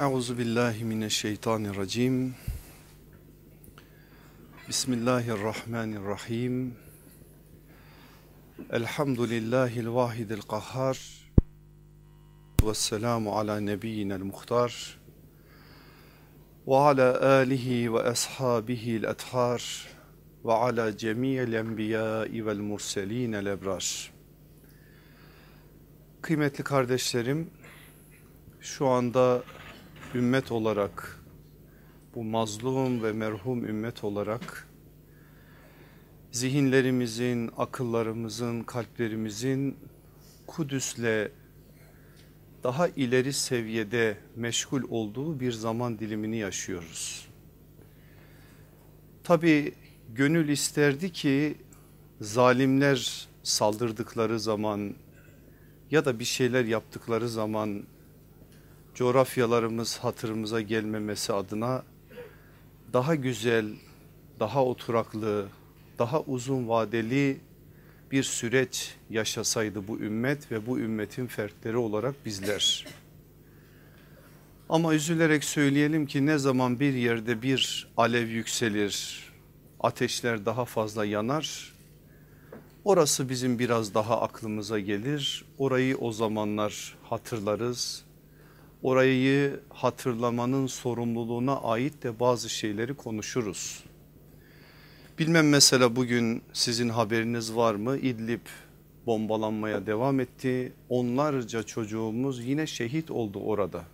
Euzu billahi mineşşeytanirracim. Bismillahirrahmanirrahim. Elhamdülillahil vahidil kahhar. Vesselamu ala nebiyyinel muhtar. Ve ala alihi ve ashabihi'l ethar. Ve ala cemiyel enbiyai vel murselinel ebrar. Kıymetli kardeşlerim, şu anda ümmet olarak bu mazlum ve merhum ümmet olarak zihinlerimizin, akıllarımızın, kalplerimizin Kudüs'le daha ileri seviyede meşgul olduğu bir zaman dilimini yaşıyoruz. Tabi gönül isterdi ki zalimler saldırdıkları zaman ya da bir şeyler yaptıkları zaman coğrafyalarımız hatırımıza gelmemesi adına daha güzel, daha oturaklı, daha uzun vadeli bir süreç yaşasaydı bu ümmet ve bu ümmetin fertleri olarak bizler. Ama üzülerek söyleyelim ki ne zaman bir yerde bir alev yükselir, ateşler daha fazla yanar, orası bizim biraz daha aklımıza gelir. Orayı o zamanlar hatırlarız, orayı hatırlamanın sorumluluğuna ait de bazı şeyleri konuşuruz. Bilmem mesela bugün sizin haberiniz var mı? İdlib bombalanmaya devam etti. Onlarca çocuğumuz yine şehit oldu orada.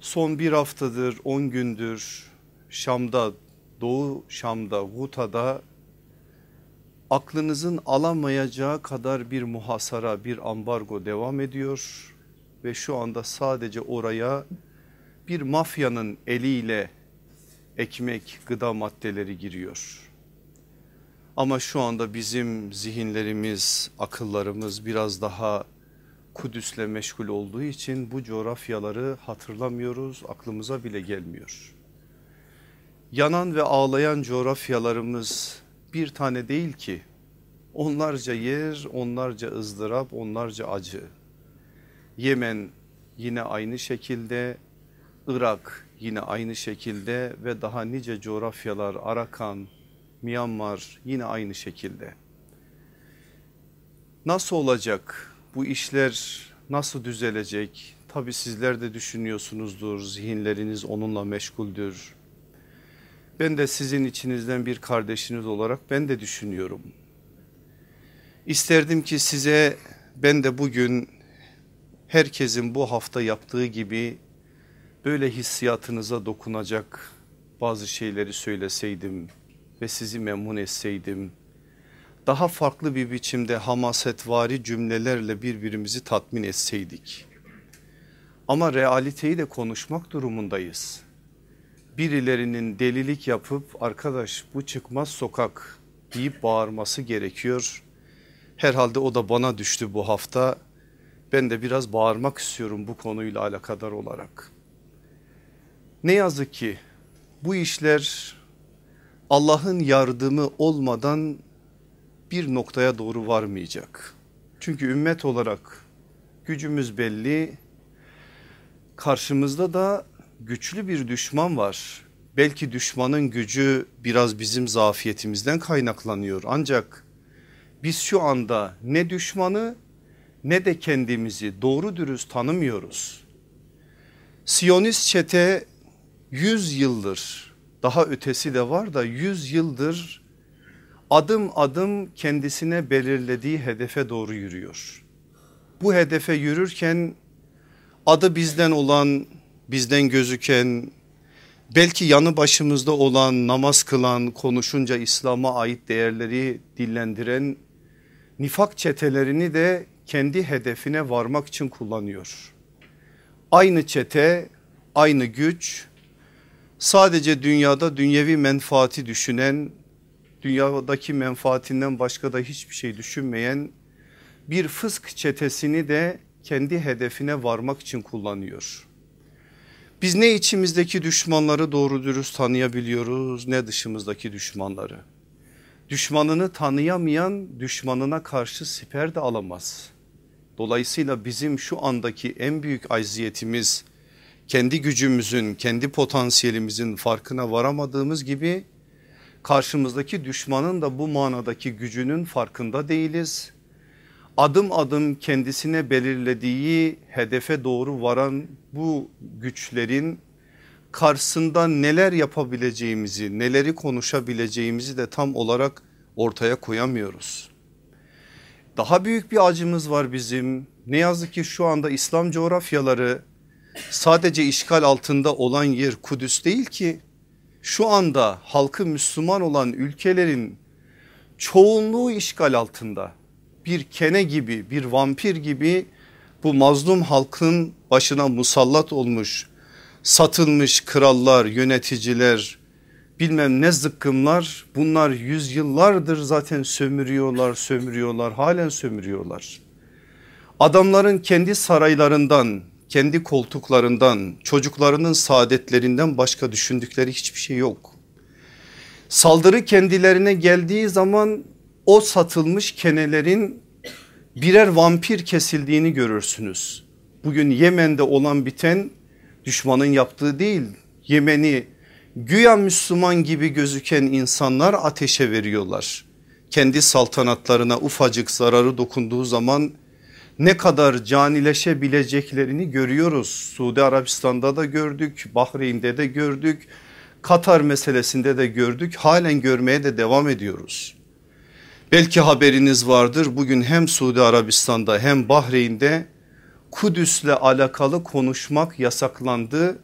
Son bir haftadır, on gündür Şam'da, Doğu Şam'da, Guta'da aklınızın alamayacağı kadar bir muhasara, bir ambargo devam ediyor ve şu anda sadece oraya bir mafyanın eliyle ekmek, gıda maddeleri giriyor. Ama şu anda bizim zihinlerimiz, akıllarımız biraz daha Kudüs'le meşgul olduğu için bu coğrafyaları hatırlamıyoruz, aklımıza bile gelmiyor. Yanan ve ağlayan coğrafyalarımız bir tane değil ki. Onlarca yer, onlarca ızdırap, onlarca acı. Yemen yine aynı şekilde, Irak yine aynı şekilde ve daha nice coğrafyalar Arakan, Myanmar yine aynı şekilde. Nasıl olacak bu işler nasıl düzelecek? Tabi sizler de düşünüyorsunuzdur zihinleriniz onunla meşguldür. Ben de sizin içinizden bir kardeşiniz olarak ben de düşünüyorum. İsterdim ki size ben de bugün herkesin bu hafta yaptığı gibi böyle hissiyatınıza dokunacak bazı şeyleri söyleseydim ve sizi memnun etseydim. Daha farklı bir biçimde hamasetvari cümlelerle birbirimizi tatmin etseydik. Ama realiteyi de konuşmak durumundayız. Birilerinin delilik yapıp arkadaş bu çıkmaz sokak deyip bağırması gerekiyor. Herhalde o da bana düştü bu hafta ben de biraz bağırmak istiyorum bu konuyla alakadar olarak. Ne yazık ki bu işler Allah'ın yardımı olmadan bir noktaya doğru varmayacak. Çünkü ümmet olarak gücümüz belli. Karşımızda da güçlü bir düşman var. Belki düşmanın gücü biraz bizim zafiyetimizden kaynaklanıyor. Ancak biz şu anda ne düşmanı ne de kendimizi doğru dürüst tanımıyoruz. Siyonist çete 100 yıldır daha ötesi de var da 100 yıldır adım adım kendisine belirlediği hedefe doğru yürüyor. Bu hedefe yürürken adı bizden olan bizden gözüken belki yanı başımızda olan namaz kılan konuşunca İslam'a ait değerleri dillendiren nifak çetelerini de kendi hedefine varmak için kullanıyor. Aynı çete, aynı güç sadece dünyada dünyevi menfaati düşünen, dünyadaki menfaatinden başka da hiçbir şey düşünmeyen bir fısk çetesini de kendi hedefine varmak için kullanıyor. Biz ne içimizdeki düşmanları doğru dürüst tanıyabiliyoruz ne dışımızdaki düşmanları. Düşmanını tanıyamayan düşmanına karşı siper de alamaz. Dolayısıyla bizim şu andaki en büyük acziyetimiz kendi gücümüzün, kendi potansiyelimizin farkına varamadığımız gibi karşımızdaki düşmanın da bu manadaki gücünün farkında değiliz. Adım adım kendisine belirlediği hedefe doğru varan bu güçlerin karşısında neler yapabileceğimizi, neleri konuşabileceğimizi de tam olarak ortaya koyamıyoruz. Daha büyük bir acımız var bizim. Ne yazık ki şu anda İslam coğrafyaları sadece işgal altında olan yer Kudüs değil ki. Şu anda halkı Müslüman olan ülkelerin çoğunluğu işgal altında. Bir kene gibi bir vampir gibi bu mazlum halkın başına musallat olmuş satılmış krallar yöneticiler bilmem ne zıkkımlar bunlar yüzyıllardır zaten sömürüyorlar sömürüyorlar halen sömürüyorlar. Adamların kendi saraylarından kendi koltuklarından çocuklarının saadetlerinden başka düşündükleri hiçbir şey yok. Saldırı kendilerine geldiği zaman o satılmış kenelerin birer vampir kesildiğini görürsünüz. Bugün Yemen'de olan biten düşmanın yaptığı değil Yemen'i güya Müslüman gibi gözüken insanlar ateşe veriyorlar. Kendi saltanatlarına ufacık zararı dokunduğu zaman ne kadar canileşebileceklerini görüyoruz. Suudi Arabistan'da da gördük, Bahreyn'de de gördük, Katar meselesinde de gördük. Halen görmeye de devam ediyoruz. Belki haberiniz vardır bugün hem Suudi Arabistan'da hem Bahreyn'de Kudüs'le alakalı konuşmak yasaklandı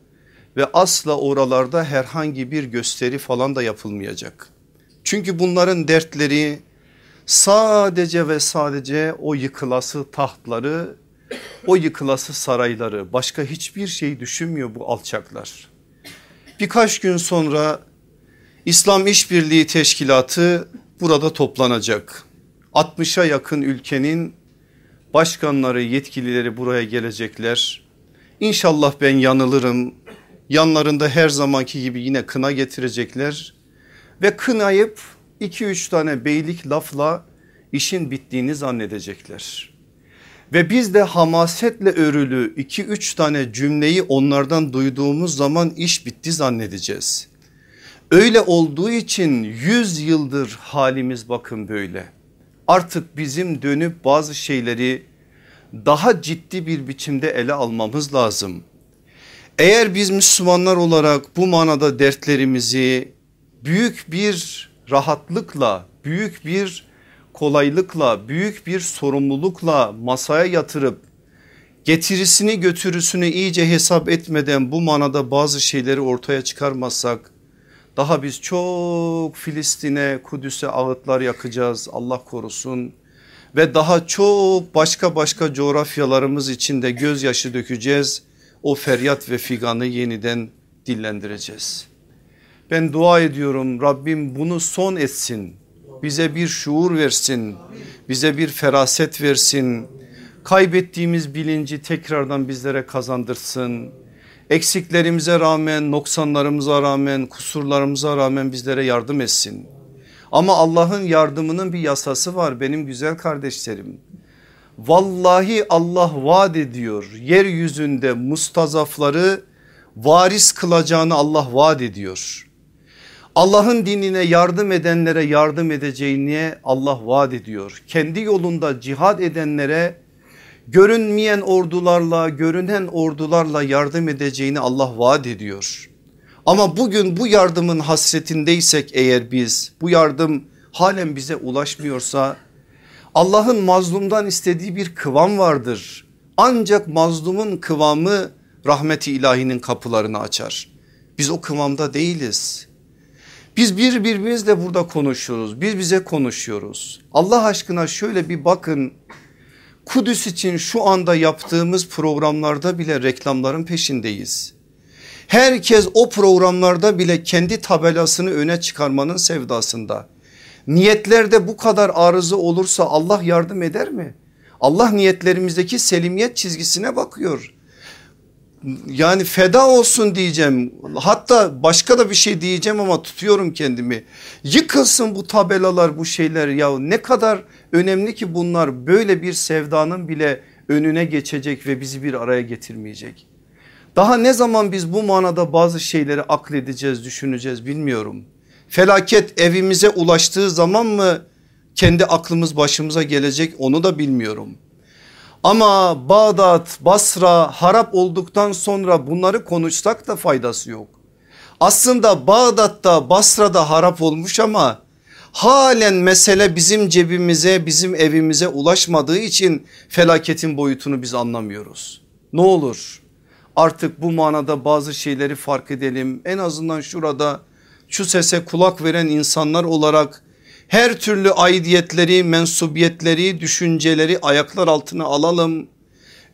ve asla oralarda herhangi bir gösteri falan da yapılmayacak. Çünkü bunların dertleri sadece ve sadece o yıkılası tahtları o yıkılası sarayları başka hiçbir şey düşünmüyor bu alçaklar. Birkaç gün sonra İslam İşbirliği Teşkilatı burada toplanacak. 60'a yakın ülkenin başkanları yetkilileri buraya gelecekler. İnşallah ben yanılırım. Yanlarında her zamanki gibi yine kına getirecekler ve kınayıp 2-3 tane beylik lafla işin bittiğini zannedecekler. Ve biz de hamasetle örülü 2-3 tane cümleyi onlardan duyduğumuz zaman iş bitti zannedeceğiz. Öyle olduğu için 100 yıldır halimiz bakın böyle artık bizim dönüp bazı şeyleri daha ciddi bir biçimde ele almamız lazım. Eğer biz Müslümanlar olarak bu manada dertlerimizi büyük bir rahatlıkla, büyük bir kolaylıkla, büyük bir sorumlulukla masaya yatırıp getirisini götürüsünü iyice hesap etmeden bu manada bazı şeyleri ortaya çıkarmazsak daha biz çok Filistin'e Kudüs'e ağıtlar yakacağız Allah korusun. Ve daha çok başka başka coğrafyalarımız içinde gözyaşı dökeceğiz. O feryat ve figanı yeniden dillendireceğiz. Ben dua ediyorum Rabbim bunu son etsin. Bize bir şuur versin. Bize bir feraset versin. Kaybettiğimiz bilinci tekrardan bizlere kazandırsın eksiklerimize rağmen, noksanlarımıza rağmen, kusurlarımıza rağmen bizlere yardım etsin. Ama Allah'ın yardımının bir yasası var benim güzel kardeşlerim. Vallahi Allah vaat ediyor yeryüzünde mustazafları varis kılacağını Allah vaat ediyor. Allah'ın dinine yardım edenlere yardım edeceğini Allah vaat ediyor. Kendi yolunda cihad edenlere görünmeyen ordularla görünen ordularla yardım edeceğini Allah vaat ediyor. Ama bugün bu yardımın hasretindeysek eğer biz bu yardım halen bize ulaşmıyorsa Allah'ın mazlumdan istediği bir kıvam vardır. Ancak mazlumun kıvamı rahmeti ilahinin kapılarını açar. Biz o kıvamda değiliz. Biz birbirimizle burada konuşuyoruz. Biz bize konuşuyoruz. Allah aşkına şöyle bir bakın Kudüs için şu anda yaptığımız programlarda bile reklamların peşindeyiz. Herkes o programlarda bile kendi tabelasını öne çıkarmanın sevdasında. Niyetlerde bu kadar arızı olursa Allah yardım eder mi? Allah niyetlerimizdeki selimiyet çizgisine bakıyor yani feda olsun diyeceğim. Hatta başka da bir şey diyeceğim ama tutuyorum kendimi. Yıkılsın bu tabelalar bu şeyler ya ne kadar önemli ki bunlar böyle bir sevdanın bile önüne geçecek ve bizi bir araya getirmeyecek. Daha ne zaman biz bu manada bazı şeyleri akledeceğiz düşüneceğiz bilmiyorum. Felaket evimize ulaştığı zaman mı kendi aklımız başımıza gelecek onu da bilmiyorum. Ama Bağdat, Basra harap olduktan sonra bunları konuşsak da faydası yok. Aslında Bağdat'ta Basra'da harap olmuş ama halen mesele bizim cebimize bizim evimize ulaşmadığı için felaketin boyutunu biz anlamıyoruz. Ne olur artık bu manada bazı şeyleri fark edelim en azından şurada şu sese kulak veren insanlar olarak her türlü aidiyetleri, mensubiyetleri, düşünceleri ayaklar altına alalım.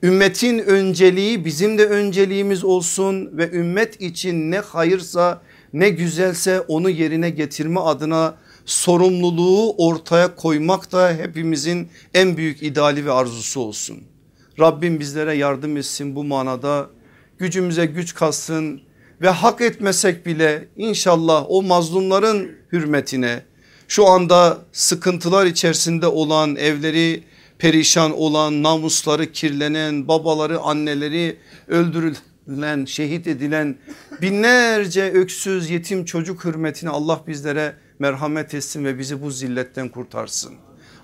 Ümmetin önceliği bizim de önceliğimiz olsun ve ümmet için ne hayırsa ne güzelse onu yerine getirme adına sorumluluğu ortaya koymak da hepimizin en büyük ideali ve arzusu olsun. Rabbim bizlere yardım etsin bu manada gücümüze güç katsın ve hak etmesek bile inşallah o mazlumların hürmetine şu anda sıkıntılar içerisinde olan evleri perişan olan namusları kirlenen babaları anneleri öldürülen şehit edilen binlerce öksüz yetim çocuk hürmetine Allah bizlere merhamet etsin ve bizi bu zilletten kurtarsın.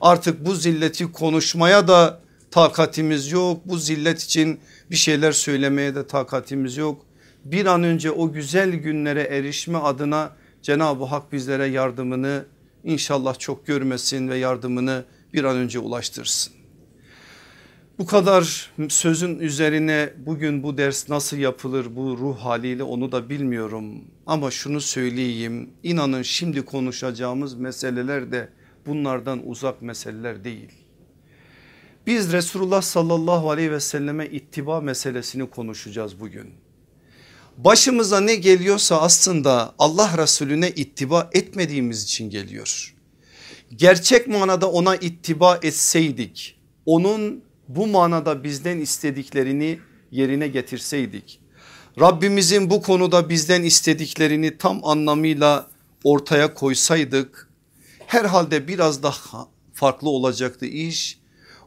Artık bu zilleti konuşmaya da takatimiz yok bu zillet için bir şeyler söylemeye de takatimiz yok. Bir an önce o güzel günlere erişme adına Cenab-ı Hak bizlere yardımını İnşallah çok görmesin ve yardımını bir an önce ulaştırsın. Bu kadar sözün üzerine bugün bu ders nasıl yapılır bu ruh haliyle onu da bilmiyorum. Ama şunu söyleyeyim inanın şimdi konuşacağımız meseleler de bunlardan uzak meseleler değil. Biz Resulullah sallallahu aleyhi ve selleme ittiba meselesini konuşacağız bugün. Başımıza ne geliyorsa aslında Allah Resulüne ittiba etmediğimiz için geliyor. Gerçek manada ona ittiba etseydik onun bu manada bizden istediklerini yerine getirseydik. Rabbimizin bu konuda bizden istediklerini tam anlamıyla ortaya koysaydık herhalde biraz daha farklı olacaktı iş.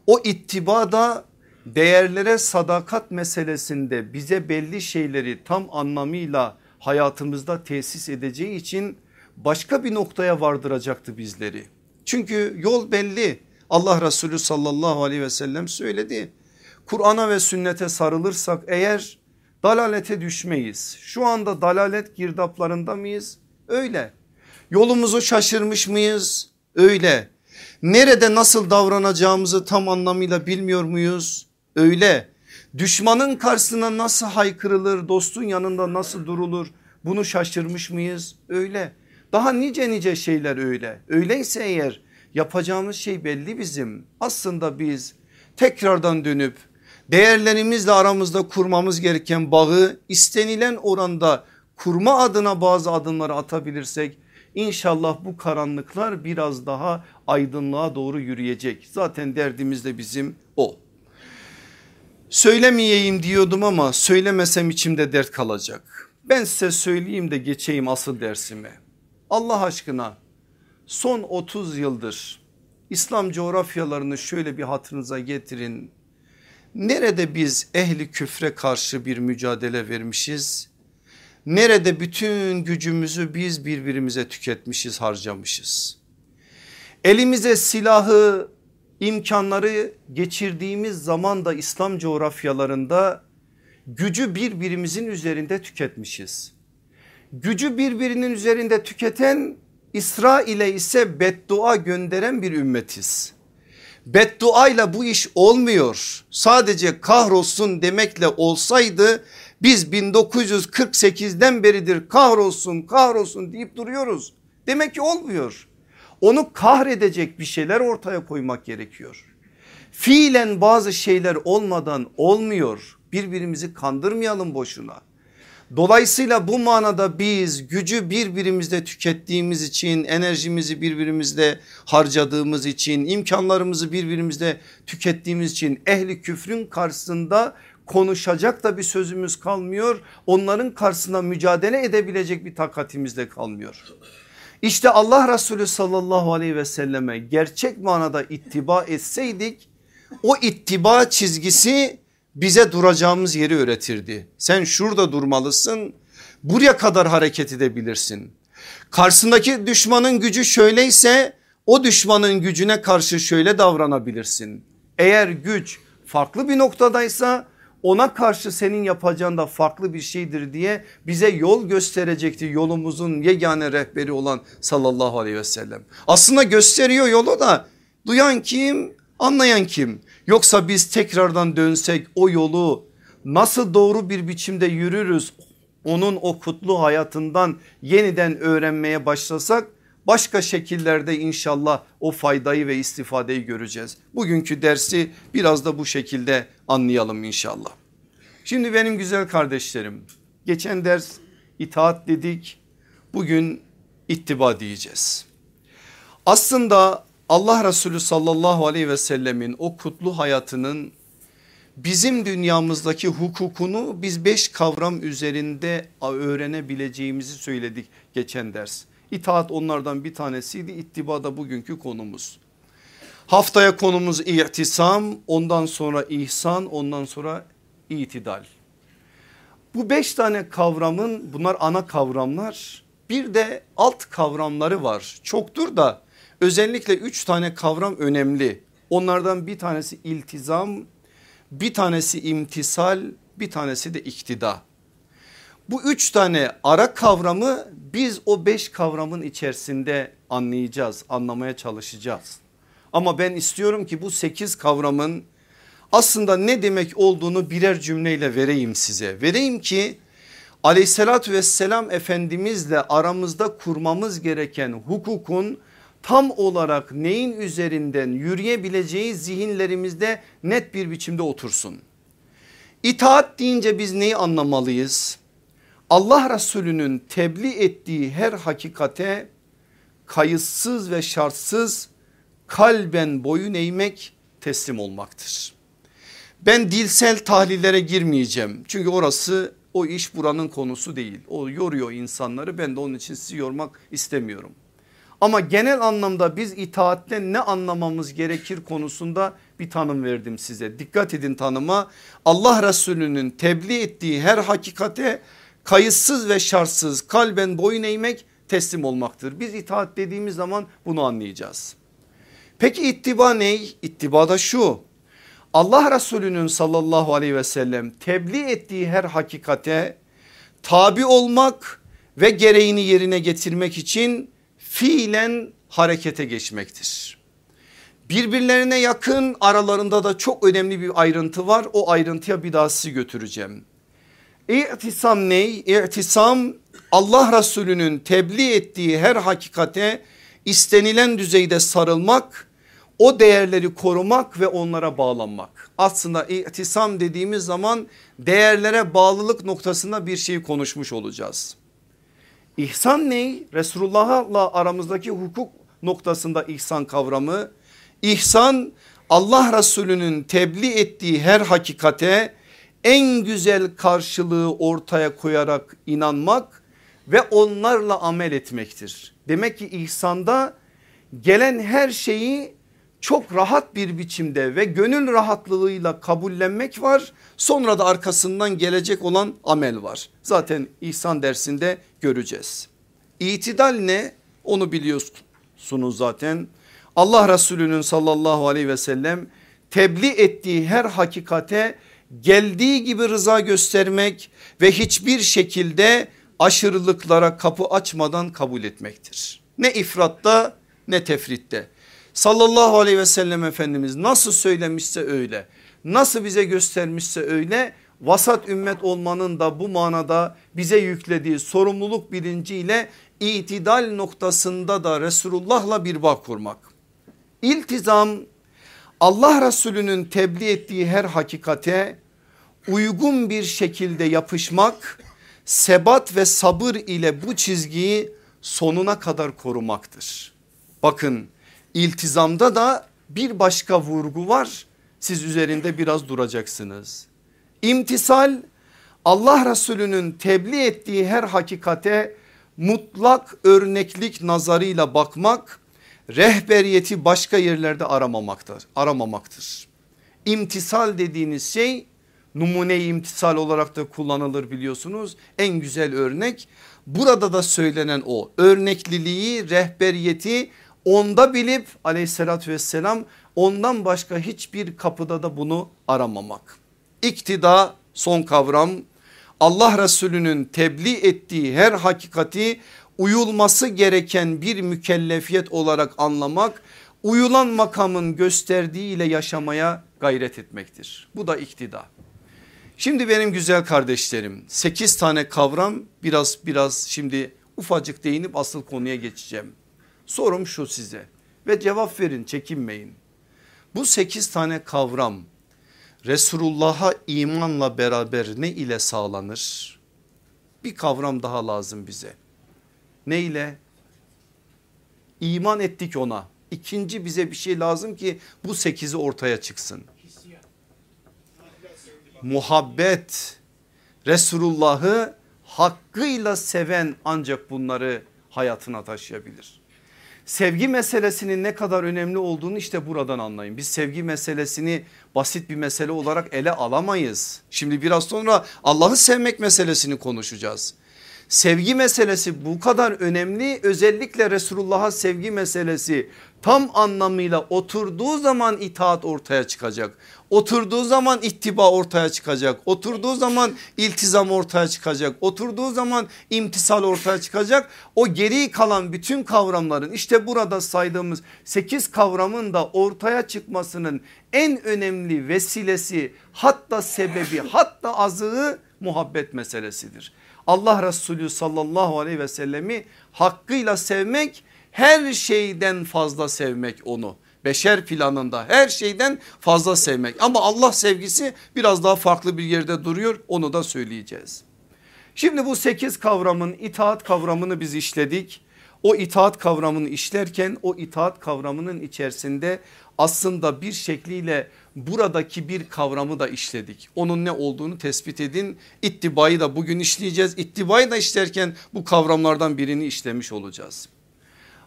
O ittibada değerlere sadakat meselesinde bize belli şeyleri tam anlamıyla hayatımızda tesis edeceği için başka bir noktaya vardıracaktı bizleri. Çünkü yol belli Allah Resulü sallallahu aleyhi ve sellem söyledi. Kur'an'a ve sünnete sarılırsak eğer dalalete düşmeyiz. Şu anda dalalet girdaplarında mıyız? Öyle. Yolumuzu şaşırmış mıyız? Öyle. Nerede nasıl davranacağımızı tam anlamıyla bilmiyor muyuz? Öyle. Düşmanın karşısına nasıl haykırılır dostun yanında nasıl durulur bunu şaşırmış mıyız? Öyle. Daha nice nice şeyler öyle. Öyleyse eğer yapacağımız şey belli bizim. Aslında biz tekrardan dönüp değerlerimizle aramızda kurmamız gereken bağı istenilen oranda kurma adına bazı adımları atabilirsek inşallah bu karanlıklar biraz daha aydınlığa doğru yürüyecek. Zaten derdimiz de bizim o. Söylemeyeyim diyordum ama söylemesem içimde dert kalacak. Ben size söyleyeyim de geçeyim asıl dersime. Allah aşkına son 30 yıldır İslam coğrafyalarını şöyle bir hatırınıza getirin. Nerede biz ehli küfre karşı bir mücadele vermişiz? Nerede bütün gücümüzü biz birbirimize tüketmişiz harcamışız? Elimize silahı imkanları geçirdiğimiz zaman da İslam coğrafyalarında gücü birbirimizin üzerinde tüketmişiz. Gücü birbirinin üzerinde tüketen İsrail'e ise beddua gönderen bir ümmetiz. Beddua ile bu iş olmuyor. Sadece kahrolsun demekle olsaydı biz 1948'den beridir kahrolsun kahrolsun deyip duruyoruz. Demek ki olmuyor onu kahredecek bir şeyler ortaya koymak gerekiyor. Fiilen bazı şeyler olmadan olmuyor. Birbirimizi kandırmayalım boşuna. Dolayısıyla bu manada biz gücü birbirimizde tükettiğimiz için enerjimizi birbirimizde harcadığımız için imkanlarımızı birbirimizde tükettiğimiz için ehli küfrün karşısında konuşacak da bir sözümüz kalmıyor. Onların karşısında mücadele edebilecek bir takatimiz de kalmıyor. İşte Allah Resulü sallallahu aleyhi ve selleme gerçek manada ittiba etseydik o ittiba çizgisi bize duracağımız yeri öğretirdi. Sen şurada durmalısın buraya kadar hareket edebilirsin. Karşısındaki düşmanın gücü şöyleyse o düşmanın gücüne karşı şöyle davranabilirsin. Eğer güç farklı bir noktadaysa ona karşı senin yapacağın da farklı bir şeydir diye bize yol gösterecekti yolumuzun yegane rehberi olan sallallahu aleyhi ve sellem. Aslında gösteriyor yolu da duyan kim anlayan kim yoksa biz tekrardan dönsek o yolu nasıl doğru bir biçimde yürürüz onun o kutlu hayatından yeniden öğrenmeye başlasak başka şekillerde inşallah o faydayı ve istifadeyi göreceğiz. Bugünkü dersi biraz da bu şekilde anlayalım inşallah. Şimdi benim güzel kardeşlerim geçen ders itaat dedik bugün ittiba diyeceğiz. Aslında Allah Resulü sallallahu aleyhi ve sellemin o kutlu hayatının bizim dünyamızdaki hukukunu biz beş kavram üzerinde öğrenebileceğimizi söyledik geçen ders. İtaat onlardan bir tanesiydi ittiba da bugünkü konumuz. Haftaya konumuz ihtisam ondan sonra ihsan ondan sonra itidal. Bu beş tane kavramın bunlar ana kavramlar bir de alt kavramları var çoktur da özellikle üç tane kavram önemli. Onlardan bir tanesi iltizam bir tanesi imtisal bir tanesi de iktida. Bu üç tane ara kavramı biz o beş kavramın içerisinde anlayacağız anlamaya çalışacağız. Ama ben istiyorum ki bu sekiz kavramın aslında ne demek olduğunu birer cümleyle vereyim size. Vereyim ki aleyhissalatü vesselam efendimizle aramızda kurmamız gereken hukukun tam olarak neyin üzerinden yürüyebileceği zihinlerimizde net bir biçimde otursun. İtaat deyince biz neyi anlamalıyız? Allah Resulü'nün tebliğ ettiği her hakikate kayıtsız ve şartsız kalben boyun eğmek teslim olmaktır. Ben dilsel tahlillere girmeyeceğim. Çünkü orası o iş buranın konusu değil. O yoruyor insanları ben de onun için sizi yormak istemiyorum. Ama genel anlamda biz itaatle ne anlamamız gerekir konusunda bir tanım verdim size. Dikkat edin tanıma Allah Resulü'nün tebliğ ettiği her hakikate kayıtsız ve şartsız kalben boyun eğmek teslim olmaktır. Biz itaat dediğimiz zaman bunu anlayacağız. Peki ittiba ne? İttiba da şu Allah Resulü'nün sallallahu aleyhi ve sellem tebliğ ettiği her hakikate tabi olmak ve gereğini yerine getirmek için fiilen harekete geçmektir. Birbirlerine yakın aralarında da çok önemli bir ayrıntı var. O ayrıntıya bir daha sizi götüreceğim. İ'tisam ne? İ'tisam Allah Resulü'nün tebliğ ettiği her hakikate istenilen düzeyde sarılmak, o değerleri korumak ve onlara bağlanmak. Aslında i'tisam dediğimiz zaman değerlere bağlılık noktasında bir şey konuşmuş olacağız. İhsan ne? Resulullah'la aramızdaki hukuk noktasında ihsan kavramı. İhsan Allah Resulü'nün tebliğ ettiği her hakikate en güzel karşılığı ortaya koyarak inanmak ve onlarla amel etmektir. Demek ki ihsanda gelen her şeyi çok rahat bir biçimde ve gönül rahatlığıyla kabullenmek var. Sonra da arkasından gelecek olan amel var. Zaten ihsan dersinde göreceğiz. İtidal ne? Onu biliyorsunuz zaten. Allah Resulü'nün sallallahu aleyhi ve sellem tebliğ ettiği her hakikate geldiği gibi rıza göstermek ve hiçbir şekilde aşırılıklara kapı açmadan kabul etmektir. Ne ifratta ne tefritte sallallahu aleyhi ve sellem Efendimiz nasıl söylemişse öyle nasıl bize göstermişse öyle vasat ümmet olmanın da bu manada bize yüklediği sorumluluk bilinciyle itidal noktasında da Resulullah'la bir bağ kurmak. İltizam Allah Resulü'nün tebliğ ettiği her hakikate uygun bir şekilde yapışmak sebat ve sabır ile bu çizgiyi sonuna kadar korumaktır. Bakın İltizamda da bir başka vurgu var. Siz üzerinde biraz duracaksınız. İmtisal Allah Resulü'nün tebliğ ettiği her hakikate mutlak örneklik nazarıyla bakmak rehberiyeti başka yerlerde aramamaktır. aramamaktır. İmtisal dediğiniz şey numune imtisal olarak da kullanılır biliyorsunuz. En güzel örnek burada da söylenen o örnekliliği rehberiyeti onda bilip aleyhissalatü vesselam ondan başka hiçbir kapıda da bunu aramamak. İktida son kavram Allah Resulü'nün tebliğ ettiği her hakikati uyulması gereken bir mükellefiyet olarak anlamak uyulan makamın gösterdiği ile yaşamaya gayret etmektir. Bu da iktida. Şimdi benim güzel kardeşlerim 8 tane kavram biraz biraz şimdi ufacık değinip asıl konuya geçeceğim. Sorum şu size ve cevap verin çekinmeyin. Bu 8 tane kavram Resulullah'a imanla beraber ne ile sağlanır? Bir kavram daha lazım bize. Ne ile? İman ettik ona. İkinci bize bir şey lazım ki bu sekizi ortaya çıksın. Muhabbet. Resulullah'ı hakkıyla seven ancak bunları hayatına taşıyabilir. Sevgi meselesinin ne kadar önemli olduğunu işte buradan anlayın. Biz sevgi meselesini basit bir mesele olarak ele alamayız. Şimdi biraz sonra Allah'ı sevmek meselesini konuşacağız. Sevgi meselesi bu kadar önemli özellikle Resulullah'a sevgi meselesi tam anlamıyla oturduğu zaman itaat ortaya çıkacak. Oturduğu zaman ittiba ortaya çıkacak. Oturduğu zaman iltizam ortaya çıkacak. Oturduğu zaman imtisal ortaya çıkacak. O geri kalan bütün kavramların işte burada saydığımız 8 kavramın da ortaya çıkmasının en önemli vesilesi hatta sebebi hatta azığı muhabbet meselesidir. Allah Resulü sallallahu aleyhi ve sellemi hakkıyla sevmek her şeyden fazla sevmek onu. Beşer planında her şeyden fazla sevmek ama Allah sevgisi biraz daha farklı bir yerde duruyor onu da söyleyeceğiz. Şimdi bu sekiz kavramın itaat kavramını biz işledik. O itaat kavramını işlerken o itaat kavramının içerisinde aslında bir şekliyle buradaki bir kavramı da işledik. Onun ne olduğunu tespit edin. İttibayı da bugün işleyeceğiz. İttibayı da işlerken bu kavramlardan birini işlemiş olacağız.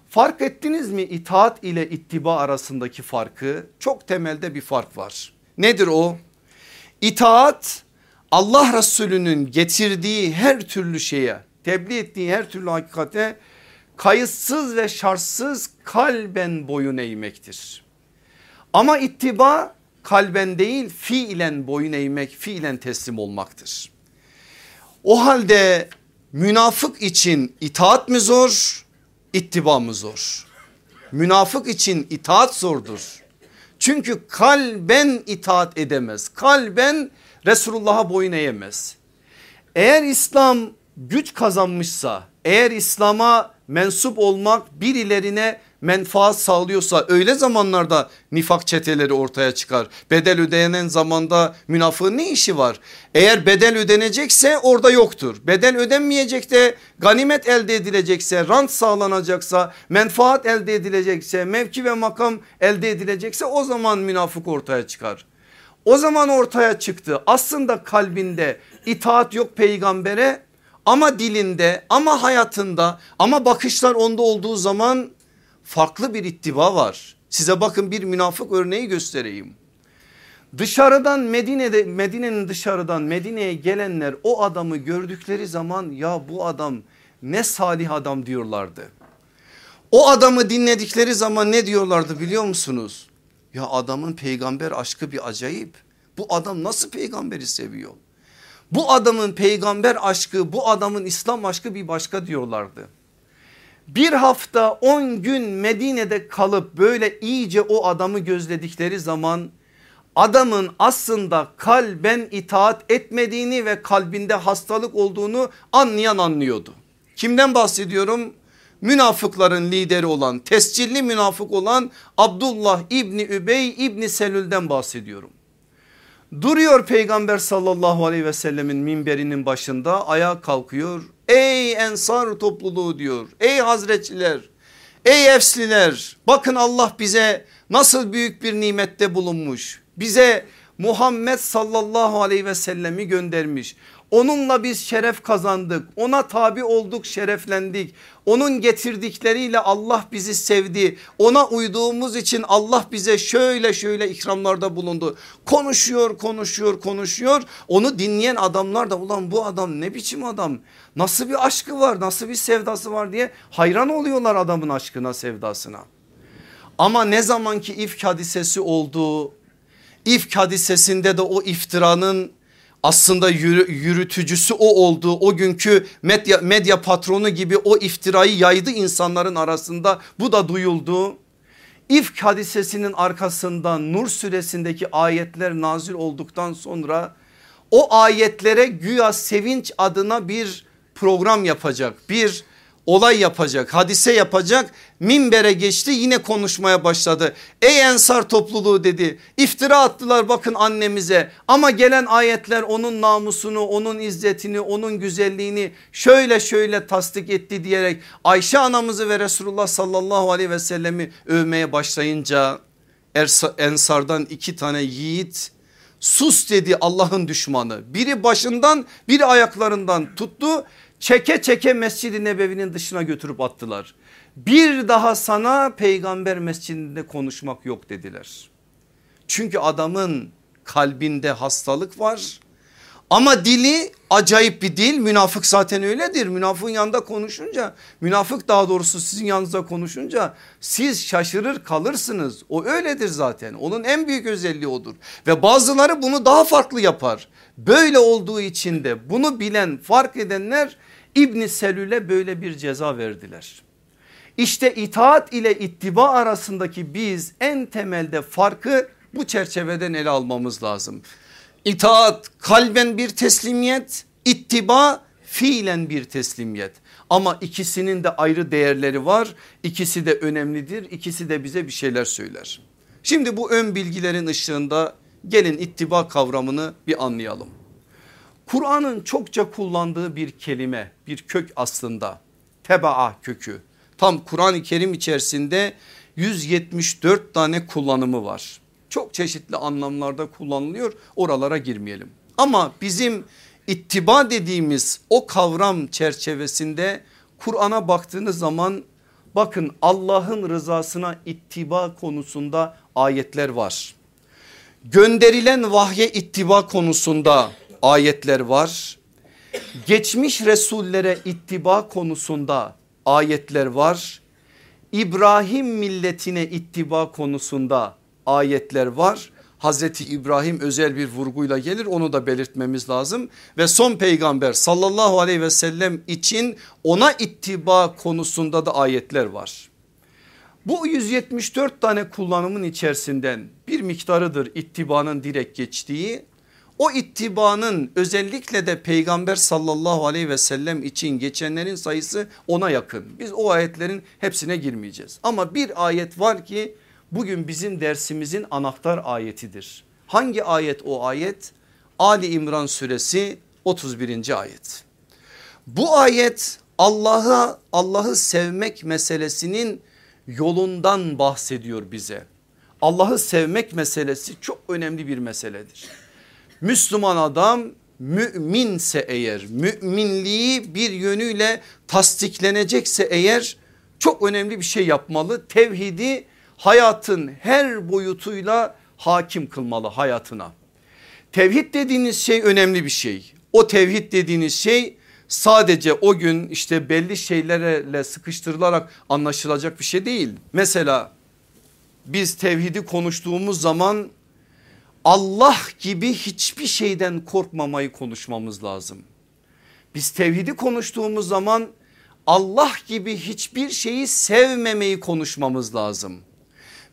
Fark ettiniz mi itaat ile ittiba arasındaki farkı? Çok temelde bir fark var. Nedir o? İtaat Allah Resulü'nün getirdiği her türlü şeye, tebliğ ettiği her türlü hakikate kayıtsız ve şartsız kalben boyun eğmektir. Ama ittiba kalben değil fiilen boyun eğmek, fiilen teslim olmaktır. O halde münafık için itaat mı zor, ittiba mı zor? Münafık için itaat zordur. Çünkü kalben itaat edemez. Kalben Resulullah'a boyun eğemez. Eğer İslam güç kazanmışsa, eğer İslam'a mensup olmak birilerine menfaat sağlıyorsa öyle zamanlarda nifak çeteleri ortaya çıkar. Bedel ödenen zamanda münafığın ne işi var? Eğer bedel ödenecekse orada yoktur. Bedel ödenmeyecek de ganimet elde edilecekse, rant sağlanacaksa, menfaat elde edilecekse, mevki ve makam elde edilecekse o zaman münafık ortaya çıkar. O zaman ortaya çıktı aslında kalbinde itaat yok peygambere ama dilinde ama hayatında ama bakışlar onda olduğu zaman farklı bir ittiba var. Size bakın bir münafık örneği göstereyim. Dışarıdan Medine'de Medine'nin dışarıdan Medine'ye gelenler o adamı gördükleri zaman ya bu adam ne salih adam diyorlardı. O adamı dinledikleri zaman ne diyorlardı biliyor musunuz? Ya adamın peygamber aşkı bir acayip. Bu adam nasıl peygamberi seviyor? Bu adamın peygamber aşkı bu adamın İslam aşkı bir başka diyorlardı bir hafta 10 gün Medine'de kalıp böyle iyice o adamı gözledikleri zaman adamın aslında kalben itaat etmediğini ve kalbinde hastalık olduğunu anlayan anlıyordu. Kimden bahsediyorum? Münafıkların lideri olan tescilli münafık olan Abdullah İbni Übey İbni Selül'den bahsediyorum. Duruyor peygamber sallallahu aleyhi ve sellemin minberinin başında ayağa kalkıyor. Ey ensar topluluğu diyor. Ey hazretçiler, ey efsliler bakın Allah bize nasıl büyük bir nimette bulunmuş. Bize Muhammed sallallahu aleyhi ve sellemi göndermiş. Onunla biz şeref kazandık. Ona tabi olduk, şereflendik. Onun getirdikleriyle Allah bizi sevdi. Ona uyduğumuz için Allah bize şöyle şöyle ikramlarda bulundu. Konuşuyor, konuşuyor, konuşuyor. Onu dinleyen adamlar da ulan bu adam ne biçim adam? Nasıl bir aşkı var, nasıl bir sevdası var diye hayran oluyorlar adamın aşkına, sevdasına. Ama ne zamanki ifk hadisesi oldu, ifk hadisesinde de o iftiranın aslında yürütücüsü o oldu. O günkü medya, medya patronu gibi o iftirayı yaydı insanların arasında. Bu da duyuldu. İfk hadisesinin arkasından Nur suresindeki ayetler nazil olduktan sonra o ayetlere güya sevinç adına bir program yapacak. Bir olay yapacak hadise yapacak minbere geçti yine konuşmaya başladı. Ey ensar topluluğu dedi iftira attılar bakın annemize. Ama gelen ayetler onun namusunu onun izzetini onun güzelliğini şöyle şöyle tasdik etti diyerek Ayşe anamızı ve Resulullah sallallahu aleyhi ve sellemi övmeye başlayınca ensardan iki tane yiğit sus dedi Allah'ın düşmanı. Biri başından biri ayaklarından tuttu çeke çeke Mescid-i Nebevi'nin dışına götürüp attılar. Bir daha sana peygamber mescidinde konuşmak yok dediler. Çünkü adamın kalbinde hastalık var ama dili acayip bir dil münafık zaten öyledir. Münafığın yanında konuşunca münafık daha doğrusu sizin yanınızda konuşunca siz şaşırır kalırsınız. O öyledir zaten onun en büyük özelliği odur. Ve bazıları bunu daha farklı yapar. Böyle olduğu için de bunu bilen fark edenler İbni Selül'e böyle bir ceza verdiler. İşte itaat ile ittiba arasındaki biz en temelde farkı bu çerçeveden ele almamız lazım. İtaat kalben bir teslimiyet, ittiba fiilen bir teslimiyet. Ama ikisinin de ayrı değerleri var. İkisi de önemlidir. İkisi de bize bir şeyler söyler. Şimdi bu ön bilgilerin ışığında gelin ittiba kavramını bir anlayalım. Kur'an'ın çokça kullandığı bir kelime bir kök aslında tebaa kökü. Tam Kur'an-ı Kerim içerisinde 174 tane kullanımı var. Çok çeşitli anlamlarda kullanılıyor oralara girmeyelim. Ama bizim ittiba dediğimiz o kavram çerçevesinde Kur'an'a baktığınız zaman bakın Allah'ın rızasına ittiba konusunda ayetler var. Gönderilen vahye ittiba konusunda ayetler var. Geçmiş Resullere ittiba konusunda ayetler var. İbrahim milletine ittiba konusunda ayetler var. Hazreti İbrahim özel bir vurguyla gelir onu da belirtmemiz lazım. Ve son peygamber sallallahu aleyhi ve sellem için ona ittiba konusunda da ayetler var. Bu 174 tane kullanımın içerisinden bir miktarıdır ittibanın direkt geçtiği o ittibanın özellikle de peygamber sallallahu aleyhi ve sellem için geçenlerin sayısı ona yakın. Biz o ayetlerin hepsine girmeyeceğiz. Ama bir ayet var ki bugün bizim dersimizin anahtar ayetidir. Hangi ayet o ayet? Ali İmran suresi 31. ayet. Bu ayet Allah'a Allah'ı sevmek meselesinin yolundan bahsediyor bize. Allah'ı sevmek meselesi çok önemli bir meseledir. Müslüman adam müminse eğer müminliği bir yönüyle tasdiklenecekse eğer çok önemli bir şey yapmalı. Tevhidi hayatın her boyutuyla hakim kılmalı hayatına. Tevhid dediğiniz şey önemli bir şey. O tevhid dediğiniz şey sadece o gün işte belli şeylerle sıkıştırılarak anlaşılacak bir şey değil. Mesela biz tevhidi konuştuğumuz zaman Allah gibi hiçbir şeyden korkmamayı konuşmamız lazım. Biz tevhidi konuştuğumuz zaman Allah gibi hiçbir şeyi sevmemeyi konuşmamız lazım.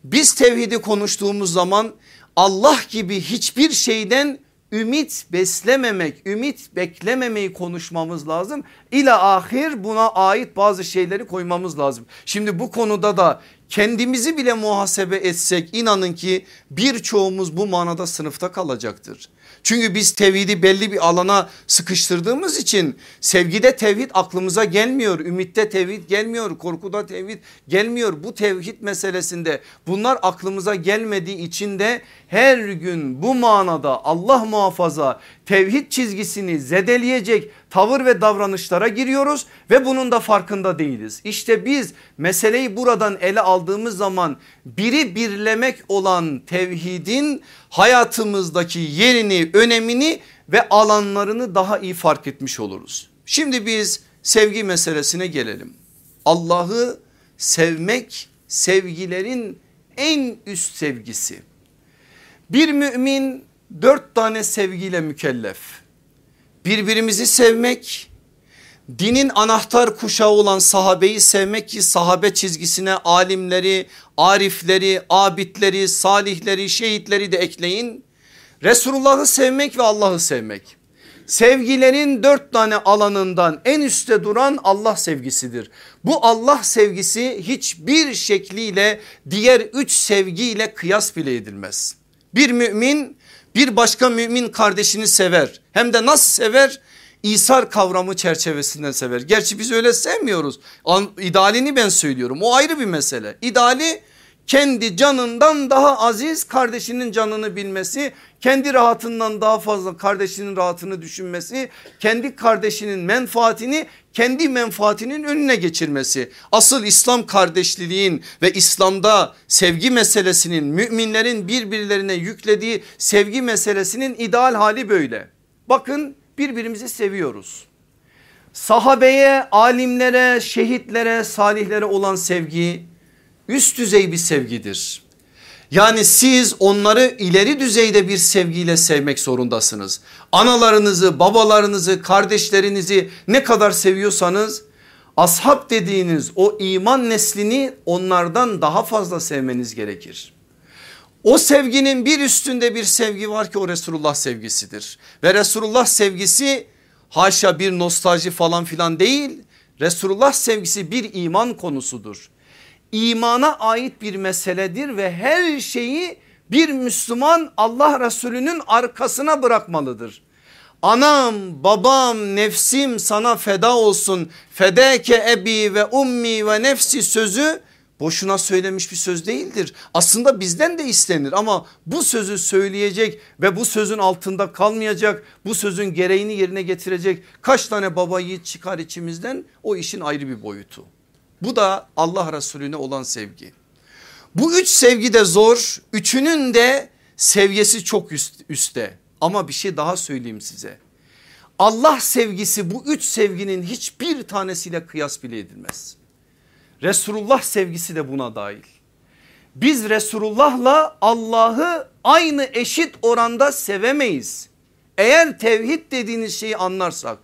Biz tevhidi konuştuğumuz zaman Allah gibi hiçbir şeyden ümit beslememek, ümit beklememeyi konuşmamız lazım. İla ahir buna ait bazı şeyleri koymamız lazım. Şimdi bu konuda da kendimizi bile muhasebe etsek inanın ki birçoğumuz bu manada sınıfta kalacaktır. Çünkü biz tevhidi belli bir alana sıkıştırdığımız için sevgide tevhid aklımıza gelmiyor. Ümitte tevhid gelmiyor. Korkuda tevhid gelmiyor. Bu tevhid meselesinde bunlar aklımıza gelmediği için de her gün bu manada Allah muhafaza tevhid çizgisini zedeleyecek tavır ve davranışlara giriyoruz ve bunun da farkında değiliz. İşte biz meseleyi buradan ele aldığımız zaman biri birlemek olan tevhidin hayatımızdaki yerini önemini ve alanlarını daha iyi fark etmiş oluruz. Şimdi biz sevgi meselesine gelelim. Allah'ı sevmek sevgilerin en üst sevgisi. Bir mümin dört tane sevgiyle mükellef. Birbirimizi sevmek, dinin anahtar kuşağı olan sahabeyi sevmek ki sahabe çizgisine alimleri, arifleri, abidleri, salihleri, şehitleri de ekleyin. Resulullah'ı sevmek ve Allah'ı sevmek. Sevgilerin dört tane alanından en üstte duran Allah sevgisidir. Bu Allah sevgisi hiçbir şekliyle diğer üç sevgiyle kıyas bile edilmez. Bir mümin bir başka mümin kardeşini sever. Hem de nasıl sever? İsar kavramı çerçevesinden sever. Gerçi biz öyle sevmiyoruz. İdealini ben söylüyorum. O ayrı bir mesele. İdeali kendi canından daha aziz kardeşinin canını bilmesi, kendi rahatından daha fazla kardeşinin rahatını düşünmesi, kendi kardeşinin menfaatini kendi menfaatinin önüne geçirmesi. Asıl İslam kardeşliğin ve İslam'da sevgi meselesinin müminlerin birbirlerine yüklediği sevgi meselesinin ideal hali böyle. Bakın birbirimizi seviyoruz. Sahabeye, alimlere, şehitlere, salihlere olan sevgi üst düzey bir sevgidir. Yani siz onları ileri düzeyde bir sevgiyle sevmek zorundasınız. Analarınızı, babalarınızı, kardeşlerinizi ne kadar seviyorsanız ashab dediğiniz o iman neslini onlardan daha fazla sevmeniz gerekir. O sevginin bir üstünde bir sevgi var ki o Resulullah sevgisidir. Ve Resulullah sevgisi haşa bir nostalji falan filan değil. Resulullah sevgisi bir iman konusudur imana ait bir meseledir ve her şeyi bir Müslüman Allah Resulü'nün arkasına bırakmalıdır. Anam babam nefsim sana feda olsun fedeke ebi ve ummi ve nefsi sözü boşuna söylemiş bir söz değildir. Aslında bizden de istenir ama bu sözü söyleyecek ve bu sözün altında kalmayacak bu sözün gereğini yerine getirecek kaç tane baba yiğit çıkar içimizden o işin ayrı bir boyutu. Bu da Allah Resulüne olan sevgi. Bu üç sevgi de zor. Üçünün de seviyesi çok üst, üstte. Ama bir şey daha söyleyeyim size. Allah sevgisi bu üç sevginin hiçbir tanesiyle kıyas bile edilmez. Resulullah sevgisi de buna dahil. Biz Resulullah'la Allah'ı aynı eşit oranda sevemeyiz. Eğer tevhid dediğiniz şeyi anlarsak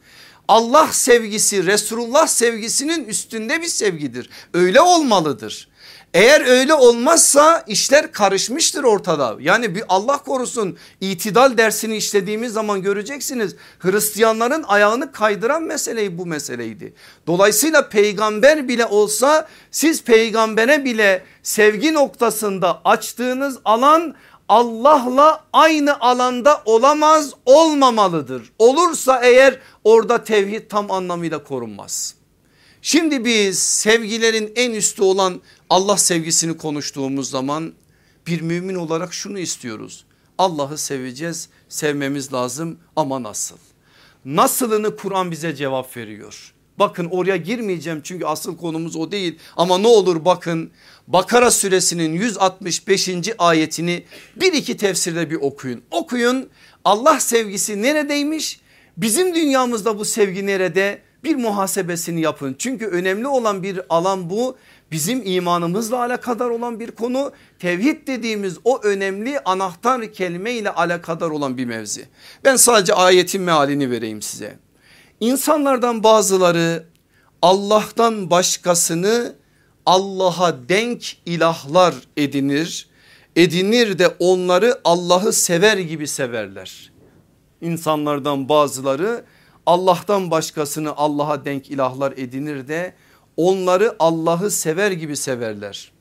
Allah sevgisi Resulullah sevgisinin üstünde bir sevgidir. Öyle olmalıdır. Eğer öyle olmazsa işler karışmıştır ortada. Yani bir Allah korusun itidal dersini işlediğimiz zaman göreceksiniz. Hristiyanların ayağını kaydıran meseleyi bu meseleydi. Dolayısıyla peygamber bile olsa siz peygambere bile sevgi noktasında açtığınız alan Allah'la aynı alanda olamaz olmamalıdır. Olursa eğer orada tevhid tam anlamıyla korunmaz. Şimdi biz sevgilerin en üstü olan Allah sevgisini konuştuğumuz zaman bir mümin olarak şunu istiyoruz. Allah'ı seveceğiz sevmemiz lazım ama nasıl? Nasılını Kur'an bize cevap veriyor. Bakın oraya girmeyeceğim çünkü asıl konumuz o değil ama ne olur bakın Bakara suresinin 165. ayetini bir iki tefsirde bir okuyun. Okuyun Allah sevgisi neredeymiş? Bizim dünyamızda bu sevgi nerede? Bir muhasebesini yapın. Çünkü önemli olan bir alan bu. Bizim imanımızla alakadar olan bir konu. Tevhid dediğimiz o önemli anahtar kelime ile alakadar olan bir mevzi. Ben sadece ayetin mealini vereyim size. İnsanlardan bazıları Allah'tan başkasını Allah'a denk ilahlar edinir. Edinir de onları Allah'ı sever gibi severler. İnsanlardan bazıları Allah'tan başkasını Allah'a denk ilahlar edinir de onları Allah'ı sever gibi severler.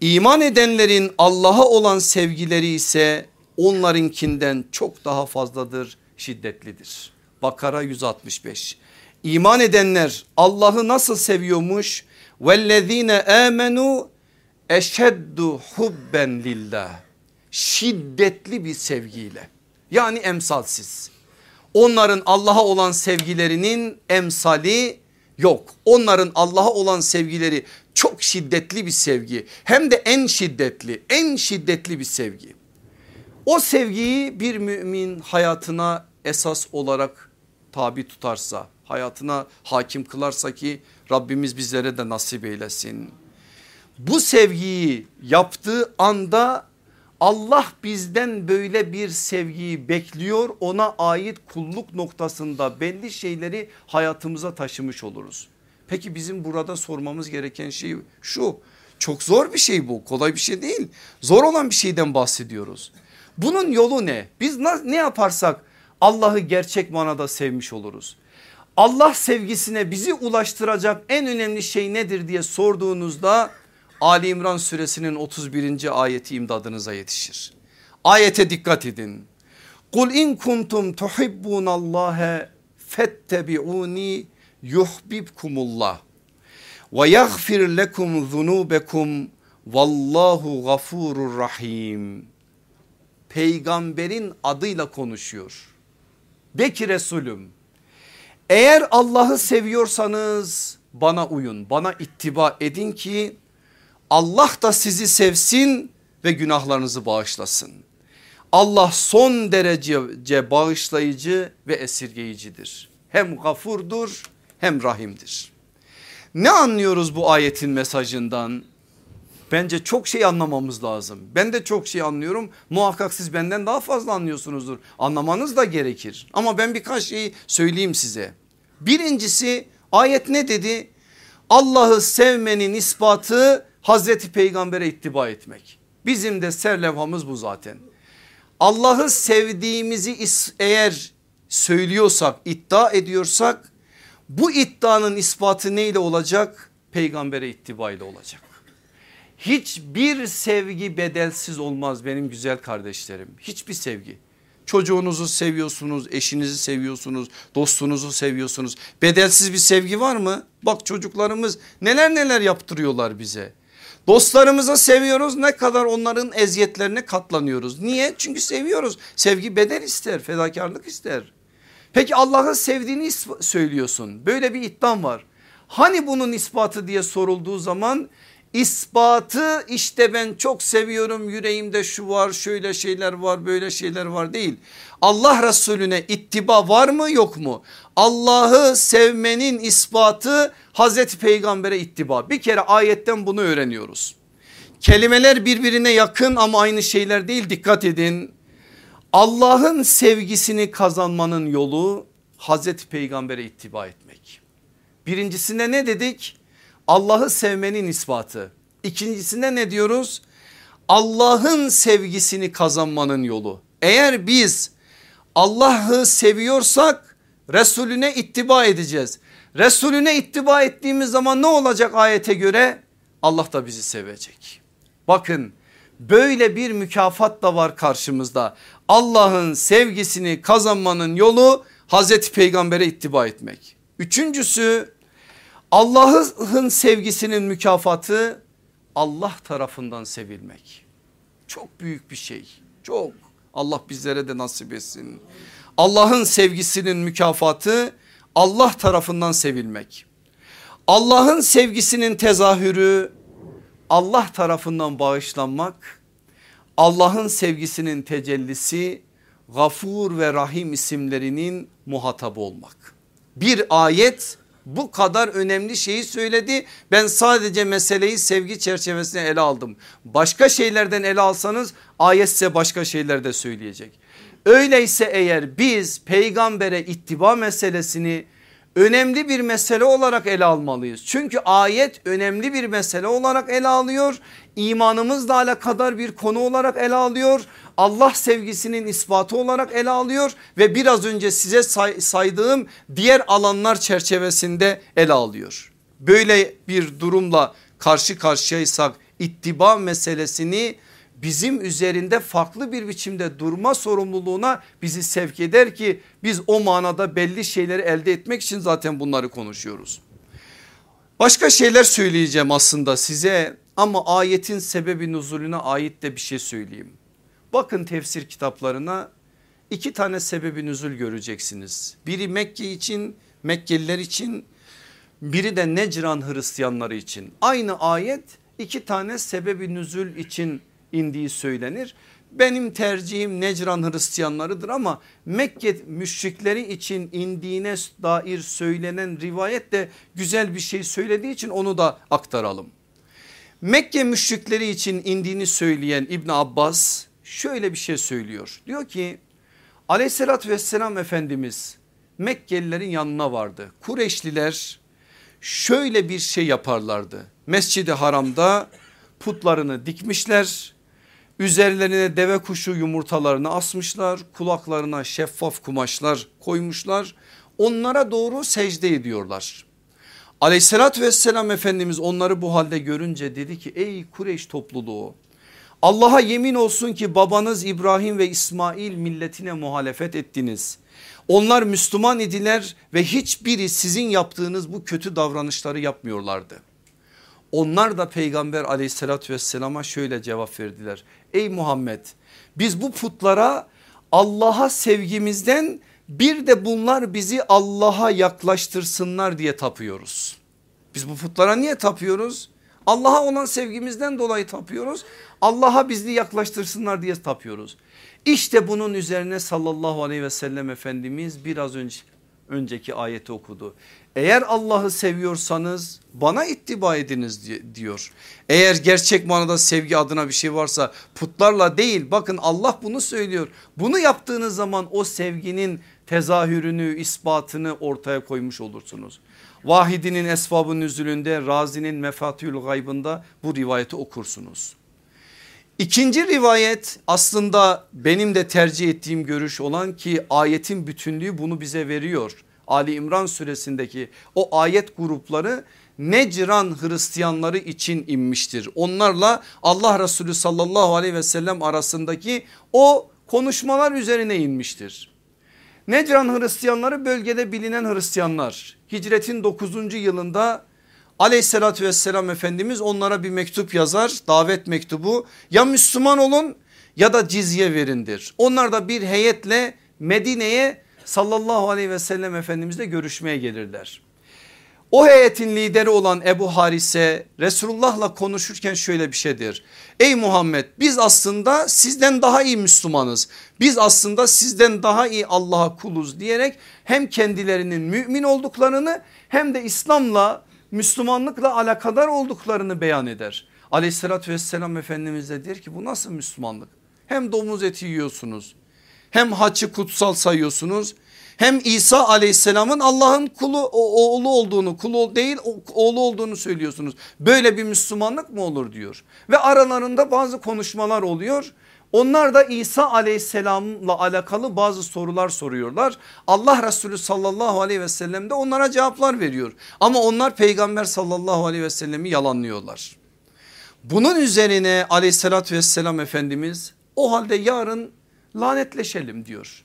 İman edenlerin Allah'a olan sevgileri ise onlarınkinden çok daha fazladır şiddetlidir. Bakara 165 İman edenler Allah'ı nasıl seviyormuş? Vellezine amenu eşeddu hubben lillah. Şiddetli bir sevgiyle. Yani emsalsiz. Onların Allah'a olan sevgilerinin emsali yok. Onların Allah'a olan sevgileri çok şiddetli bir sevgi. Hem de en şiddetli, en şiddetli bir sevgi. O sevgiyi bir mümin hayatına esas olarak tabi tutarsa, hayatına hakim kılarsa ki Rabbimiz bizlere de nasip eylesin. Bu sevgiyi yaptığı anda Allah bizden böyle bir sevgiyi bekliyor ona ait kulluk noktasında belli şeyleri hayatımıza taşımış oluruz. Peki bizim burada sormamız gereken şey şu çok zor bir şey bu kolay bir şey değil zor olan bir şeyden bahsediyoruz. Bunun yolu ne biz ne yaparsak Allah'ı gerçek manada sevmiş oluruz. Allah sevgisine bizi ulaştıracak en önemli şey nedir diye sorduğunuzda Ali İmran suresinin 31. ayeti imdadınıza yetişir. Ayete dikkat edin. Kul in kuntum tuhibbunallaha fettebi'uni yuhbibkumullah ve yaghfir lekum zunubekum vallahu gafurur rahim. Peygamberin adıyla konuşuyor. De ki Resulüm eğer Allah'ı seviyorsanız bana uyun bana ittiba edin ki Allah da sizi sevsin ve günahlarınızı bağışlasın. Allah son derece bağışlayıcı ve esirgeyicidir. Hem gafurdur hem rahimdir. Ne anlıyoruz bu ayetin mesajından? Bence çok şey anlamamız lazım. Ben de çok şey anlıyorum. Muhakkak siz benden daha fazla anlıyorsunuzdur. Anlamanız da gerekir. Ama ben birkaç şey söyleyeyim size. Birincisi ayet ne dedi? Allah'ı sevmenin ispatı Hazreti Peygamber'e ittiba etmek. Bizim de serlevhamız bu zaten. Allah'ı sevdiğimizi eğer söylüyorsak iddia ediyorsak bu iddianın ispatı neyle olacak? Peygambere ittiba ile olacak. Hiçbir sevgi bedelsiz olmaz benim güzel kardeşlerim. Hiçbir sevgi. Çocuğunuzu seviyorsunuz, eşinizi seviyorsunuz, dostunuzu seviyorsunuz. Bedelsiz bir sevgi var mı? Bak çocuklarımız neler neler yaptırıyorlar bize. Dostlarımızı seviyoruz ne kadar onların eziyetlerine katlanıyoruz. Niye? Çünkü seviyoruz. Sevgi bedel ister, fedakarlık ister. Peki Allah'ı sevdiğini söylüyorsun. Böyle bir iddiam var. Hani bunun ispatı diye sorulduğu zaman ispatı işte ben çok seviyorum yüreğimde şu var şöyle şeyler var böyle şeyler var değil. Allah Resulüne ittiba var mı yok mu? Allah'ı sevmenin ispatı Hazreti Peygamber'e ittiba. Bir kere ayetten bunu öğreniyoruz. Kelimeler birbirine yakın ama aynı şeyler değil dikkat edin. Allah'ın sevgisini kazanmanın yolu Hazreti Peygamber'e ittiba etmek. Birincisinde ne dedik? Allah'ı sevmenin ispatı. İkincisinde ne diyoruz? Allah'ın sevgisini kazanmanın yolu. Eğer biz Allah'ı seviyorsak Resulüne ittiba edeceğiz. Resulüne ittiba ettiğimiz zaman ne olacak ayete göre? Allah da bizi sevecek. Bakın böyle bir mükafat da var karşımızda. Allah'ın sevgisini kazanmanın yolu Hazreti Peygamber'e ittiba etmek. Üçüncüsü Allah'ın sevgisinin mükafatı Allah tarafından sevilmek. Çok büyük bir şey. Çok. Allah bizlere de nasip etsin. Allah'ın sevgisinin mükafatı Allah tarafından sevilmek. Allah'ın sevgisinin tezahürü Allah tarafından bağışlanmak. Allah'ın sevgisinin tecellisi Gafur ve Rahim isimlerinin muhatabı olmak. Bir ayet bu kadar önemli şeyi söyledi. Ben sadece meseleyi sevgi çerçevesine ele aldım. Başka şeylerden ele alsanız ayet size başka şeyler de söyleyecek. Öyleyse eğer biz peygambere ittiba meselesini önemli bir mesele olarak ele almalıyız. Çünkü ayet önemli bir mesele olarak ele alıyor. İmanımızla alakadar bir konu olarak ele alıyor. Allah sevgisinin ispatı olarak ele alıyor ve biraz önce size say saydığım diğer alanlar çerçevesinde ele alıyor. Böyle bir durumla karşı karşıyaysak ittiba meselesini bizim üzerinde farklı bir biçimde durma sorumluluğuna bizi sevk eder ki biz o manada belli şeyleri elde etmek için zaten bunları konuşuyoruz. Başka şeyler söyleyeceğim aslında size ama ayetin sebebi nuzulüne ait de bir şey söyleyeyim. Bakın tefsir kitaplarına iki tane sebebi nüzul göreceksiniz. Biri Mekke için Mekkeliler için biri de Necran Hristiyanları için. Aynı ayet iki tane sebebi nüzul için indiği söylenir. Benim tercihim Necran Hristiyanlarıdır ama Mekke müşrikleri için indiğine dair söylenen rivayet de güzel bir şey söylediği için onu da aktaralım. Mekke müşrikleri için indiğini söyleyen İbn Abbas şöyle bir şey söylüyor. Diyor ki aleyhissalatü vesselam Efendimiz Mekkelilerin yanına vardı. Kureşliler şöyle bir şey yaparlardı. Mescidi haramda putlarını dikmişler. Üzerlerine deve kuşu yumurtalarını asmışlar. Kulaklarına şeffaf kumaşlar koymuşlar. Onlara doğru secde ediyorlar. Aleyhissalatü vesselam Efendimiz onları bu halde görünce dedi ki ey Kureyş topluluğu Allah'a yemin olsun ki babanız İbrahim ve İsmail milletine muhalefet ettiniz. Onlar Müslüman idiler ve hiçbiri sizin yaptığınız bu kötü davranışları yapmıyorlardı. Onlar da peygamber aleyhissalatü vesselama şöyle cevap verdiler. Ey Muhammed biz bu putlara Allah'a sevgimizden bir de bunlar bizi Allah'a yaklaştırsınlar diye tapıyoruz. Biz bu putlara niye tapıyoruz? Allah'a olan sevgimizden dolayı tapıyoruz. Allah'a bizi yaklaştırsınlar diye tapıyoruz. İşte bunun üzerine sallallahu aleyhi ve sellem Efendimiz biraz önce önceki ayeti okudu. Eğer Allah'ı seviyorsanız bana ittiba ediniz diyor. Eğer gerçek manada sevgi adına bir şey varsa putlarla değil bakın Allah bunu söylüyor. Bunu yaptığınız zaman o sevginin tezahürünü ispatını ortaya koymuş olursunuz. Vahidinin esbabın nüzülünde Razi'nin mefatül gaybında bu rivayeti okursunuz. İkinci rivayet aslında benim de tercih ettiğim görüş olan ki ayetin bütünlüğü bunu bize veriyor. Ali İmran suresindeki o ayet grupları Necran Hristiyanları için inmiştir. Onlarla Allah Resulü sallallahu aleyhi ve sellem arasındaki o konuşmalar üzerine inmiştir. Necran Hristiyanları bölgede bilinen Hristiyanlar. Hicretin 9. yılında aleyhissalatü vesselam Efendimiz onlara bir mektup yazar davet mektubu ya Müslüman olun ya da cizye verindir. Onlar da bir heyetle Medine'ye sallallahu aleyhi ve sellem Efendimizle görüşmeye gelirler. O heyetin lideri olan Ebu Harise Resulullah'la konuşurken şöyle bir şeydir. Ey Muhammed biz aslında sizden daha iyi Müslümanız. Biz aslında sizden daha iyi Allah'a kuluz diyerek hem kendilerinin mümin olduklarını hem de İslam'la Müslümanlıkla alakadar olduklarını beyan eder. Aleyhissalatü vesselam Efendimiz de der ki bu nasıl Müslümanlık? Hem domuz eti yiyorsunuz hem haçı kutsal sayıyorsunuz hem İsa aleyhisselamın Allah'ın kulu oğlu olduğunu kulu değil oğlu olduğunu söylüyorsunuz. Böyle bir Müslümanlık mı olur diyor ve aralarında bazı konuşmalar oluyor. Onlar da İsa aleyhisselamla alakalı bazı sorular soruyorlar. Allah Resulü sallallahu aleyhi ve sellem de onlara cevaplar veriyor. Ama onlar peygamber sallallahu aleyhi ve sellemi yalanlıyorlar. Bunun üzerine aleyhissalatü vesselam Efendimiz o halde yarın lanetleşelim diyor.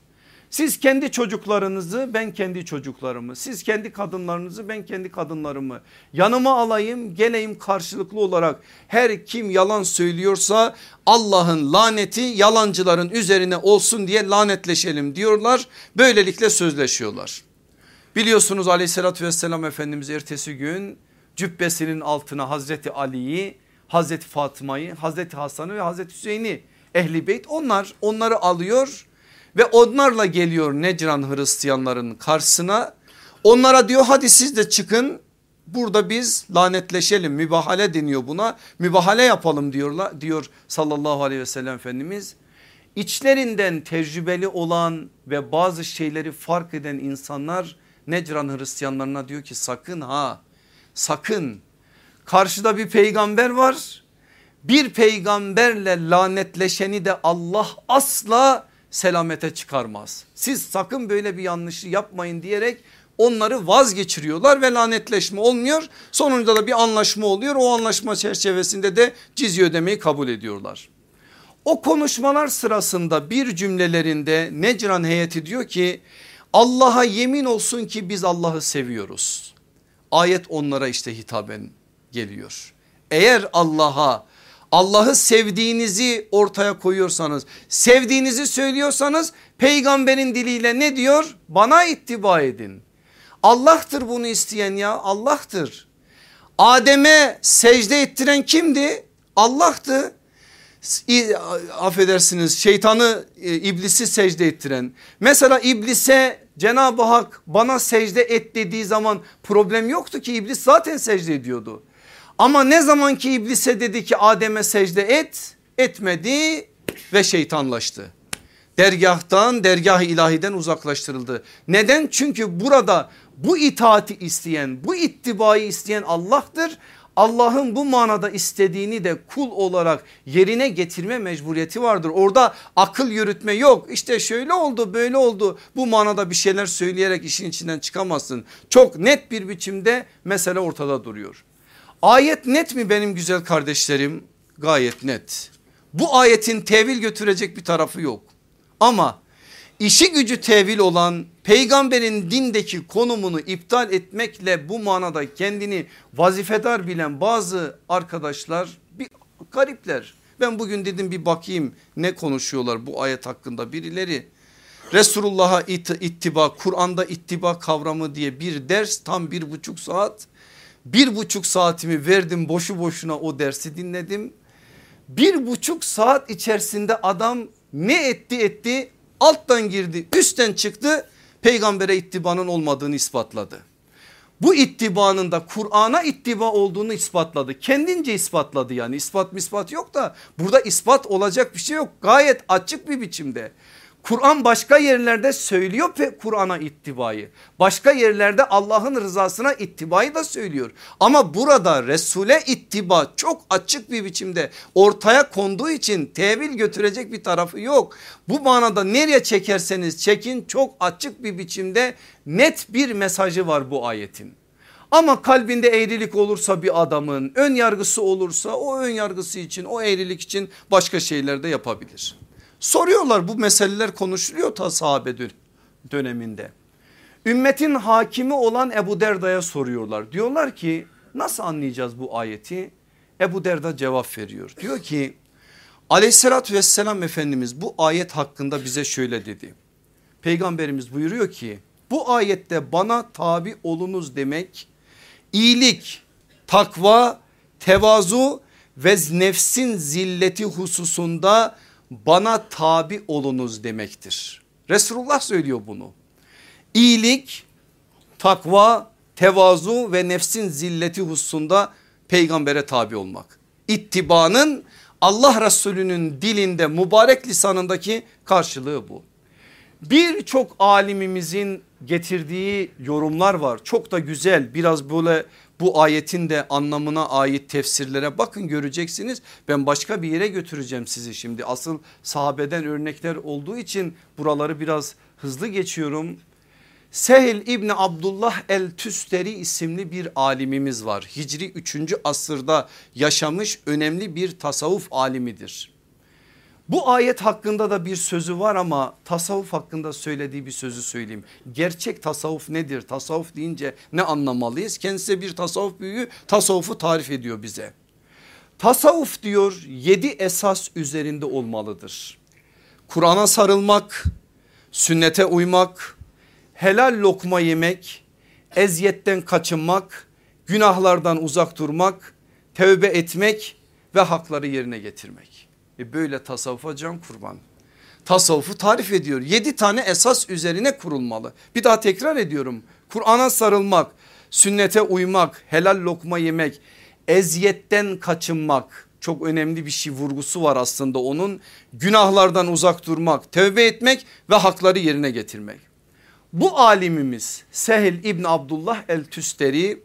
Siz kendi çocuklarınızı ben kendi çocuklarımı siz kendi kadınlarınızı ben kendi kadınlarımı yanıma alayım geleyim karşılıklı olarak her kim yalan söylüyorsa Allah'ın laneti yalancıların üzerine olsun diye lanetleşelim diyorlar böylelikle sözleşiyorlar. Biliyorsunuz aleyhissalatü vesselam Efendimiz ertesi gün cübbesinin altına Hazreti Ali'yi Hazreti Fatıma'yı Hazreti Hasan'ı ve Hazreti Hüseyin'i ehli beyt onlar onları alıyor ve onlarla geliyor Necran Hristiyanların karşısına. Onlara diyor hadi siz de çıkın burada biz lanetleşelim mübahale deniyor buna mübahale yapalım diyorlar diyor sallallahu aleyhi ve sellem Efendimiz. İçlerinden tecrübeli olan ve bazı şeyleri fark eden insanlar Necran Hristiyanlarına diyor ki sakın ha sakın karşıda bir peygamber var bir peygamberle lanetleşeni de Allah asla selamete çıkarmaz. Siz sakın böyle bir yanlışı yapmayın diyerek onları vazgeçiriyorlar ve lanetleşme olmuyor. Sonunda da bir anlaşma oluyor. O anlaşma çerçevesinde de cizye ödemeyi kabul ediyorlar. O konuşmalar sırasında bir cümlelerinde Necran heyeti diyor ki Allah'a yemin olsun ki biz Allah'ı seviyoruz. Ayet onlara işte hitaben geliyor. Eğer Allah'a Allah'ı sevdiğinizi ortaya koyuyorsanız sevdiğinizi söylüyorsanız peygamberin diliyle ne diyor? Bana ittiba edin. Allah'tır bunu isteyen ya Allah'tır. Adem'e secde ettiren kimdi? Allah'tı. Affedersiniz şeytanı e, iblisi secde ettiren. Mesela iblise Cenab-ı Hak bana secde et dediği zaman problem yoktu ki iblis zaten secde ediyordu. Ama ne zaman ki iblise dedi ki Adem'e secde et etmedi ve şeytanlaştı. Dergahtan dergah ilahiden uzaklaştırıldı. Neden? Çünkü burada bu itaati isteyen bu ittibayı isteyen Allah'tır. Allah'ın bu manada istediğini de kul olarak yerine getirme mecburiyeti vardır. Orada akıl yürütme yok işte şöyle oldu böyle oldu bu manada bir şeyler söyleyerek işin içinden çıkamazsın. Çok net bir biçimde mesele ortada duruyor. Ayet net mi benim güzel kardeşlerim? Gayet net. Bu ayetin tevil götürecek bir tarafı yok. Ama işi gücü tevil olan peygamberin dindeki konumunu iptal etmekle bu manada kendini vazifedar bilen bazı arkadaşlar bir garipler. Ben bugün dedim bir bakayım ne konuşuyorlar bu ayet hakkında birileri. Resulullah'a ittiba Kur'an'da ittiba kavramı diye bir ders tam bir buçuk saat bir buçuk saatimi verdim boşu boşuna o dersi dinledim. Bir buçuk saat içerisinde adam ne etti etti alttan girdi üstten çıktı peygambere ittibanın olmadığını ispatladı. Bu ittibanın da Kur'an'a ittiba olduğunu ispatladı. Kendince ispatladı yani ispat mispat yok da burada ispat olacak bir şey yok. Gayet açık bir biçimde. Kur'an başka yerlerde söylüyor Kur'an'a ittibayı. Başka yerlerde Allah'ın rızasına ittibayı da söylüyor. Ama burada Resul'e ittiba çok açık bir biçimde ortaya konduğu için tevil götürecek bir tarafı yok. Bu manada nereye çekerseniz çekin çok açık bir biçimde net bir mesajı var bu ayetin. Ama kalbinde eğrilik olursa bir adamın ön yargısı olursa o ön yargısı için o eğrilik için başka şeyler de yapabilir. Soruyorlar bu meseleler konuşuluyor ta sahabe döneminde. Ümmetin hakimi olan Ebu Derda'ya soruyorlar. Diyorlar ki nasıl anlayacağız bu ayeti? Ebu Derda cevap veriyor. Diyor ki aleyhissalatü vesselam Efendimiz bu ayet hakkında bize şöyle dedi. Peygamberimiz buyuruyor ki bu ayette bana tabi olunuz demek iyilik, takva, tevazu ve nefsin zilleti hususunda bana tabi olunuz demektir. Resulullah söylüyor bunu. İyilik, takva, tevazu ve nefsin zilleti hususunda peygambere tabi olmak. İttibanın Allah Resulü'nün dilinde mübarek lisanındaki karşılığı bu. Birçok alimimizin getirdiği yorumlar var. Çok da güzel biraz böyle bu ayetin de anlamına ait tefsirlere bakın göreceksiniz. Ben başka bir yere götüreceğim sizi şimdi. Asıl sahabeden örnekler olduğu için buraları biraz hızlı geçiyorum. Sehil İbni Abdullah el Tüsteri isimli bir alimimiz var. Hicri 3. asırda yaşamış önemli bir tasavvuf alimidir. Bu ayet hakkında da bir sözü var ama tasavvuf hakkında söylediği bir sözü söyleyeyim. Gerçek tasavvuf nedir? Tasavvuf deyince ne anlamalıyız? Kendisi bir tasavvuf büyüğü tasavvufu tarif ediyor bize. Tasavvuf diyor yedi esas üzerinde olmalıdır. Kur'an'a sarılmak, sünnete uymak, helal lokma yemek, eziyetten kaçınmak, günahlardan uzak durmak, tövbe etmek ve hakları yerine getirmek. E böyle tasavvufa can kurban. Tasavvufu tarif ediyor. Yedi tane esas üzerine kurulmalı. Bir daha tekrar ediyorum. Kur'an'a sarılmak, sünnete uymak, helal lokma yemek, eziyetten kaçınmak çok önemli bir şey vurgusu var aslında onun. Günahlardan uzak durmak, tövbe etmek ve hakları yerine getirmek. Bu alimimiz Sehil İbn Abdullah el Tüsteri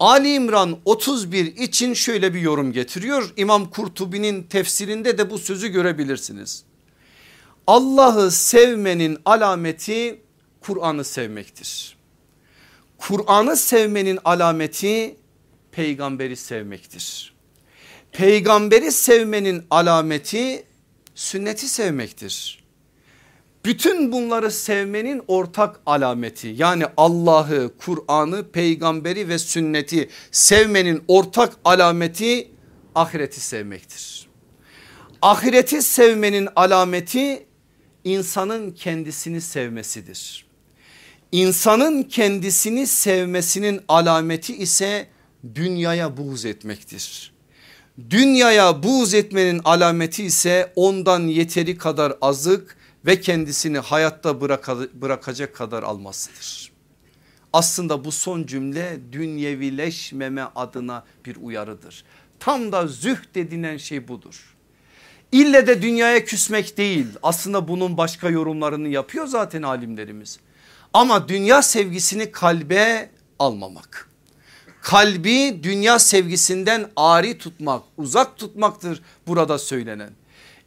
Ali İmran 31 için şöyle bir yorum getiriyor. İmam Kurtubi'nin tefsirinde de bu sözü görebilirsiniz. Allah'ı sevmenin alameti Kur'an'ı sevmektir. Kur'an'ı sevmenin alameti peygamberi sevmektir. Peygamberi sevmenin alameti sünneti sevmektir. Bütün bunları sevmenin ortak alameti yani Allah'ı, Kur'an'ı, peygamberi ve sünneti sevmenin ortak alameti ahireti sevmektir. Ahireti sevmenin alameti insanın kendisini sevmesidir. İnsanın kendisini sevmesinin alameti ise dünyaya buğz etmektir. Dünyaya buğz etmenin alameti ise ondan yeteri kadar azık ve kendisini hayatta bırakacak kadar almasıdır. Aslında bu son cümle dünyevileşmeme adına bir uyarıdır. Tam da zühd dediğin şey budur. İlle de dünyaya küsmek değil aslında bunun başka yorumlarını yapıyor zaten alimlerimiz. Ama dünya sevgisini kalbe almamak. Kalbi dünya sevgisinden ari tutmak uzak tutmaktır burada söylenen.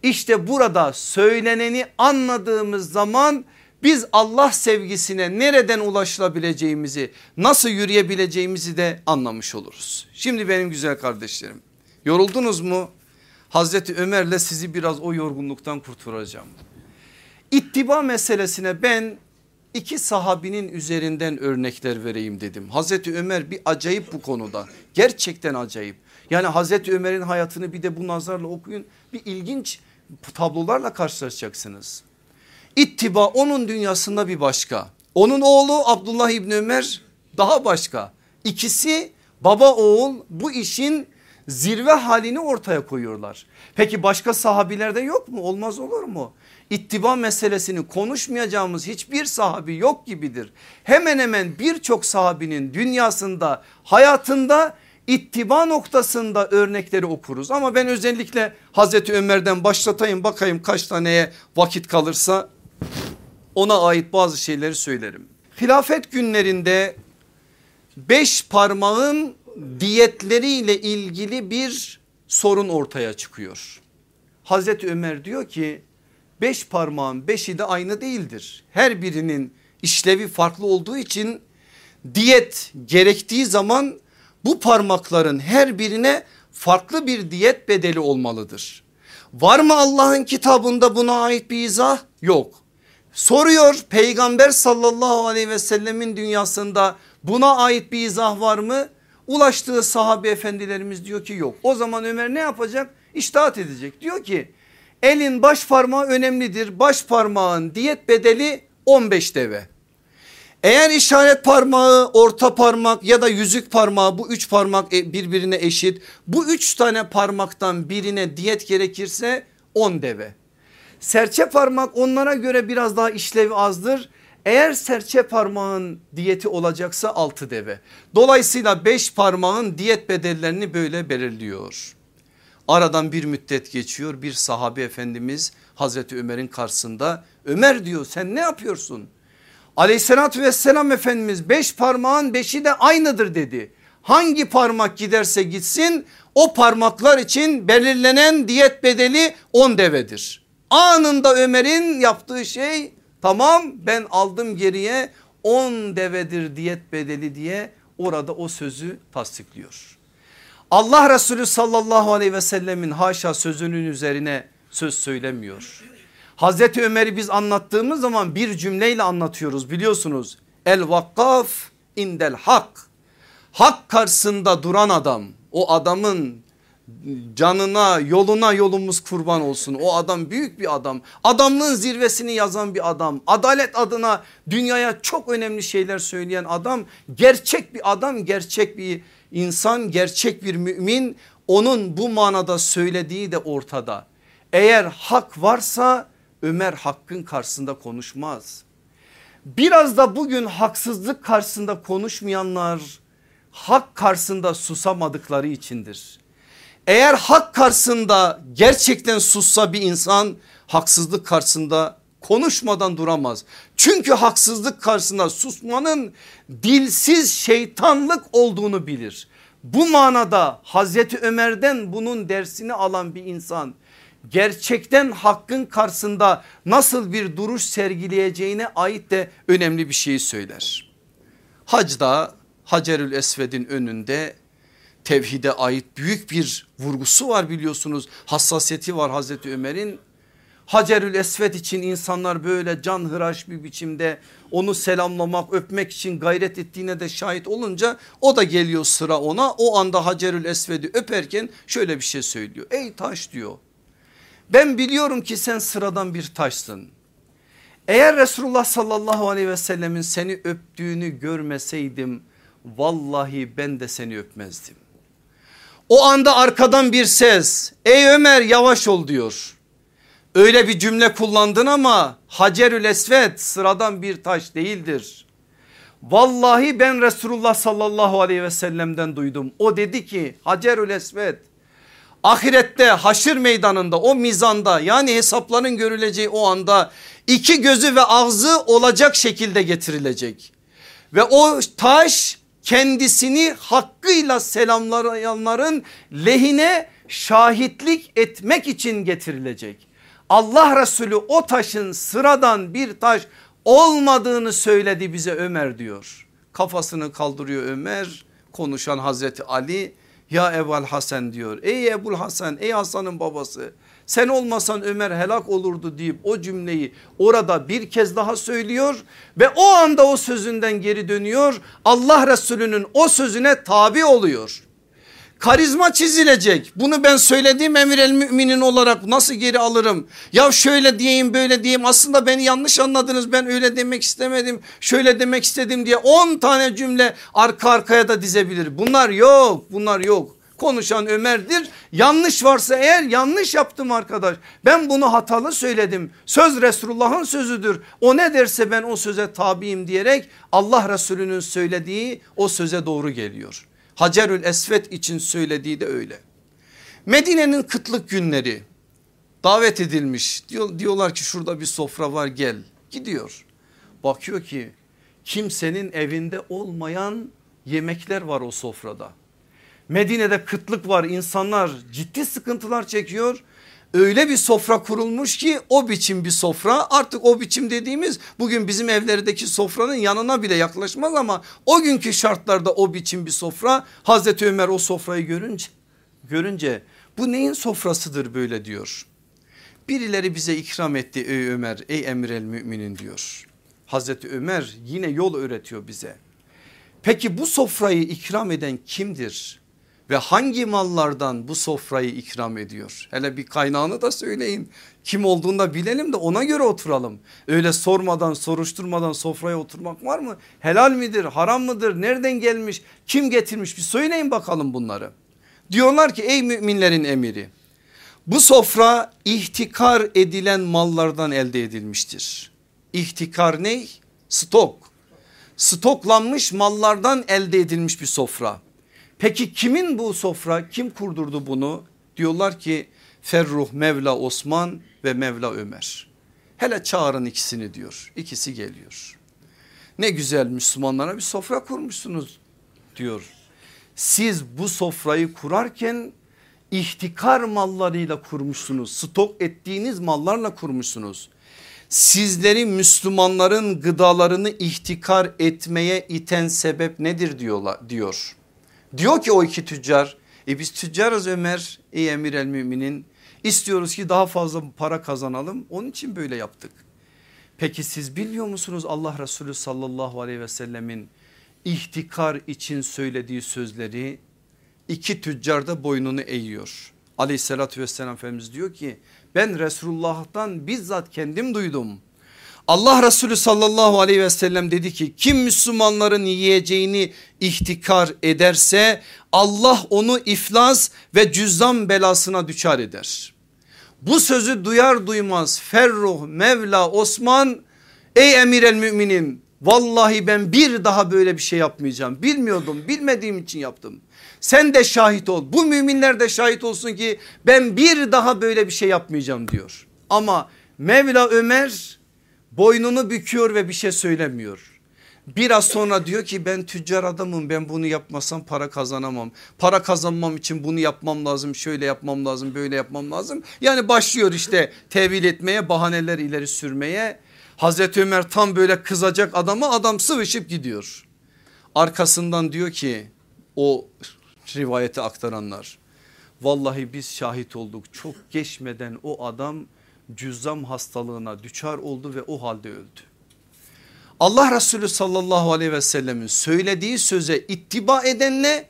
İşte burada söyleneni anladığımız zaman biz Allah sevgisine nereden ulaşılabileceğimizi nasıl yürüyebileceğimizi de anlamış oluruz. Şimdi benim güzel kardeşlerim yoruldunuz mu? Hazreti Ömer'le sizi biraz o yorgunluktan kurtaracağım. İttiba meselesine ben iki sahabinin üzerinden örnekler vereyim dedim. Hazreti Ömer bir acayip bu konuda gerçekten acayip. Yani Hazreti Ömer'in hayatını bir de bu nazarla okuyun bir ilginç tablolarla karşılaşacaksınız. İttiba onun dünyasında bir başka. Onun oğlu Abdullah İbni Ömer daha başka. İkisi baba oğul bu işin zirve halini ortaya koyuyorlar. Peki başka sahabilerde yok mu? Olmaz olur mu? İttiba meselesini konuşmayacağımız hiçbir sahabi yok gibidir. Hemen hemen birçok sahabinin dünyasında hayatında ittiba noktasında örnekleri okuruz. Ama ben özellikle Hazreti Ömer'den başlatayım bakayım kaç taneye vakit kalırsa ona ait bazı şeyleri söylerim. Hilafet günlerinde beş parmağın diyetleriyle ilgili bir sorun ortaya çıkıyor. Hazreti Ömer diyor ki beş parmağın beşi de aynı değildir. Her birinin işlevi farklı olduğu için diyet gerektiği zaman bu parmakların her birine farklı bir diyet bedeli olmalıdır. Var mı Allah'ın kitabında buna ait bir izah? Yok. Soruyor peygamber sallallahu aleyhi ve sellemin dünyasında buna ait bir izah var mı? Ulaştığı sahabe efendilerimiz diyor ki yok. O zaman Ömer ne yapacak? İştahat edecek. Diyor ki elin baş parmağı önemlidir. Baş parmağın diyet bedeli 15 deve. Eğer işaret parmağı, orta parmak ya da yüzük parmağı bu üç parmak e, birbirine eşit. Bu üç tane parmaktan birine diyet gerekirse 10 deve. Serçe parmak onlara göre biraz daha işlevi azdır. Eğer serçe parmağın diyeti olacaksa 6 deve. Dolayısıyla 5 parmağın diyet bedellerini böyle belirliyor. Aradan bir müddet geçiyor bir sahabe efendimiz Hazreti Ömer'in karşısında Ömer diyor sen ne yapıyorsun? Aleyhissalatü vesselam Efendimiz beş parmağın beşi de aynıdır dedi. Hangi parmak giderse gitsin o parmaklar için belirlenen diyet bedeli 10 devedir. Anında Ömer'in yaptığı şey tamam ben aldım geriye 10 devedir diyet bedeli diye orada o sözü tasdikliyor. Allah Resulü sallallahu aleyhi ve sellemin haşa sözünün üzerine söz söylemiyor. Hazreti Ömer'i biz anlattığımız zaman bir cümleyle anlatıyoruz biliyorsunuz. El vakkaf indel hak. Hak karşısında duran adam o adamın canına yoluna yolumuz kurban olsun. O adam büyük bir adam. Adamlığın zirvesini yazan bir adam. Adalet adına dünyaya çok önemli şeyler söyleyen adam. Gerçek bir adam gerçek bir insan gerçek bir mümin. Onun bu manada söylediği de ortada. Eğer hak varsa Ömer hakkın karşısında konuşmaz. Biraz da bugün haksızlık karşısında konuşmayanlar hak karşısında susamadıkları içindir. Eğer hak karşısında gerçekten sussa bir insan haksızlık karşısında konuşmadan duramaz. Çünkü haksızlık karşısında susmanın dilsiz şeytanlık olduğunu bilir. Bu manada Hazreti Ömer'den bunun dersini alan bir insan gerçekten hakkın karşısında nasıl bir duruş sergileyeceğine ait de önemli bir şeyi söyler. Hacda Hacerül Esved'in önünde tevhide ait büyük bir vurgusu var biliyorsunuz hassasiyeti var Hazreti Ömer'in. Hacerül Esved için insanlar böyle can hıraş bir biçimde onu selamlamak öpmek için gayret ettiğine de şahit olunca o da geliyor sıra ona. O anda Hacerül Esved'i öperken şöyle bir şey söylüyor. Ey taş diyor ben biliyorum ki sen sıradan bir taşsın. Eğer Resulullah sallallahu aleyhi ve sellemin seni öptüğünü görmeseydim vallahi ben de seni öpmezdim. O anda arkadan bir ses ey Ömer yavaş ol diyor. Öyle bir cümle kullandın ama Hacerül Esved sıradan bir taş değildir. Vallahi ben Resulullah sallallahu aleyhi ve sellem'den duydum. O dedi ki Hacerül Esved ahirette haşır meydanında o mizanda yani hesapların görüleceği o anda iki gözü ve ağzı olacak şekilde getirilecek. Ve o taş kendisini hakkıyla selamlayanların lehine şahitlik etmek için getirilecek. Allah Resulü o taşın sıradan bir taş olmadığını söyledi bize Ömer diyor. Kafasını kaldırıyor Ömer konuşan Hazreti Ali ya Ebul Hasan diyor ey Ebul Hasan ey Hasan'ın babası sen olmasan Ömer helak olurdu deyip o cümleyi orada bir kez daha söylüyor ve o anda o sözünden geri dönüyor. Allah Resulü'nün o sözüne tabi oluyor. Karizma çizilecek. Bunu ben söylediğim emir el müminin olarak nasıl geri alırım? Ya şöyle diyeyim böyle diyeyim aslında beni yanlış anladınız ben öyle demek istemedim. Şöyle demek istedim diye 10 tane cümle arka arkaya da dizebilir. Bunlar yok bunlar yok konuşan Ömer'dir. Yanlış varsa eğer yanlış yaptım arkadaş. Ben bunu hatalı söyledim. Söz Resulullah'ın sözüdür. O ne derse ben o söze tabiyim diyerek Allah Resulü'nün söylediği o söze doğru geliyor. Hacerül Esvet için söylediği de öyle. Medine'nin kıtlık günleri davet edilmiş. Diyor, diyorlar ki şurada bir sofra var gel. Gidiyor. Bakıyor ki kimsenin evinde olmayan yemekler var o sofrada. Medine'de kıtlık var insanlar ciddi sıkıntılar çekiyor. Öyle bir sofra kurulmuş ki o biçim bir sofra artık o biçim dediğimiz bugün bizim evlerdeki sofranın yanına bile yaklaşmaz ama o günkü şartlarda o biçim bir sofra Hazreti Ömer o sofrayı görünce görünce bu neyin sofrasıdır böyle diyor. Birileri bize ikram etti ey Ömer ey emir el müminin diyor. Hazreti Ömer yine yol öğretiyor bize. Peki bu sofrayı ikram eden kimdir? Ve hangi mallardan bu sofrayı ikram ediyor? Hele bir kaynağını da söyleyin. Kim olduğunu da bilelim de ona göre oturalım. Öyle sormadan soruşturmadan sofraya oturmak var mı? Helal midir haram mıdır nereden gelmiş kim getirmiş bir söyleyin bakalım bunları. Diyorlar ki ey müminlerin emiri bu sofra ihtikar edilen mallardan elde edilmiştir. İhtikar ne? Stok. Stoklanmış mallardan elde edilmiş bir sofra. Peki kimin bu sofra kim kurdurdu bunu? Diyorlar ki Ferruh Mevla Osman ve Mevla Ömer. Hele çağırın ikisini diyor. İkisi geliyor. Ne güzel Müslümanlara bir sofra kurmuşsunuz diyor. Siz bu sofrayı kurarken ihtikar mallarıyla kurmuşsunuz. Stok ettiğiniz mallarla kurmuşsunuz. Sizleri Müslümanların gıdalarını ihtikar etmeye iten sebep nedir diyorlar diyor. Diyor ki o iki tüccar e biz tüccarız Ömer ey emir el müminin istiyoruz ki daha fazla para kazanalım onun için böyle yaptık. Peki siz biliyor musunuz Allah Resulü sallallahu aleyhi ve sellemin ihtikar için söylediği sözleri iki tüccar da boynunu eğiyor. Aleyhissalatü vesselam Efendimiz diyor ki ben Resulullah'tan bizzat kendim duydum. Allah Resulü sallallahu aleyhi ve sellem dedi ki kim Müslümanların yiyeceğini ihtikar ederse Allah onu iflas ve cüzdan belasına düşer eder. Bu sözü duyar duymaz Ferruh Mevla Osman ey emir el müminin vallahi ben bir daha böyle bir şey yapmayacağım bilmiyordum bilmediğim için yaptım. Sen de şahit ol bu müminler de şahit olsun ki ben bir daha böyle bir şey yapmayacağım diyor. Ama Mevla Ömer boynunu büküyor ve bir şey söylemiyor. Biraz sonra diyor ki ben tüccar adamım ben bunu yapmasam para kazanamam. Para kazanmam için bunu yapmam lazım şöyle yapmam lazım böyle yapmam lazım. Yani başlıyor işte tevil etmeye bahaneler ileri sürmeye. Hazreti Ömer tam böyle kızacak adama adam sıvışıp gidiyor. Arkasından diyor ki o rivayeti aktaranlar vallahi biz şahit olduk çok geçmeden o adam cüzzam hastalığına düçar oldu ve o halde öldü. Allah Resulü sallallahu aleyhi ve sellemin söylediği söze ittiba edenle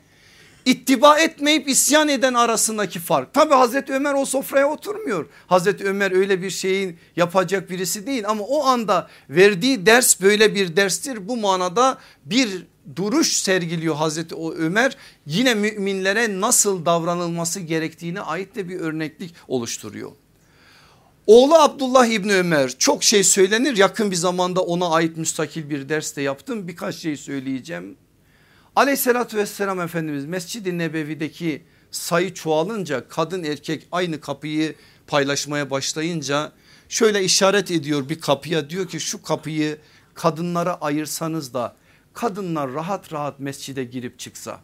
ittiba etmeyip isyan eden arasındaki fark. Tabi Hazreti Ömer o sofraya oturmuyor. Hazreti Ömer öyle bir şeyin yapacak birisi değil ama o anda verdiği ders böyle bir derstir. Bu manada bir duruş sergiliyor Hazreti Ömer yine müminlere nasıl davranılması gerektiğine ait de bir örneklik oluşturuyor. Oğlu Abdullah İbni Ömer çok şey söylenir. Yakın bir zamanda ona ait müstakil bir ders de yaptım. Birkaç şey söyleyeceğim. Aleyhissalatü vesselam Efendimiz Mescid-i Nebevi'deki sayı çoğalınca kadın erkek aynı kapıyı paylaşmaya başlayınca şöyle işaret ediyor bir kapıya. Diyor ki şu kapıyı kadınlara ayırsanız da kadınlar rahat rahat mescide girip çıksa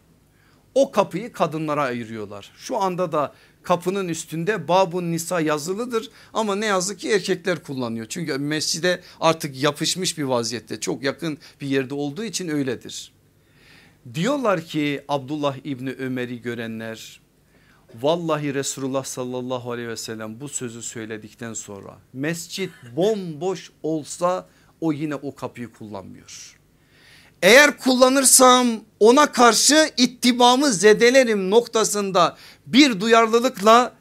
o kapıyı kadınlara ayırıyorlar. Şu anda da kapının üstünde babun nisa yazılıdır ama ne yazık ki erkekler kullanıyor. Çünkü mescide artık yapışmış bir vaziyette çok yakın bir yerde olduğu için öyledir. Diyorlar ki Abdullah İbni Ömer'i görenler vallahi Resulullah sallallahu aleyhi ve sellem bu sözü söyledikten sonra mescit bomboş olsa o yine o kapıyı kullanmıyor. Eğer kullanırsam ona karşı ittibamı zedelerim noktasında bir duyarlılıkla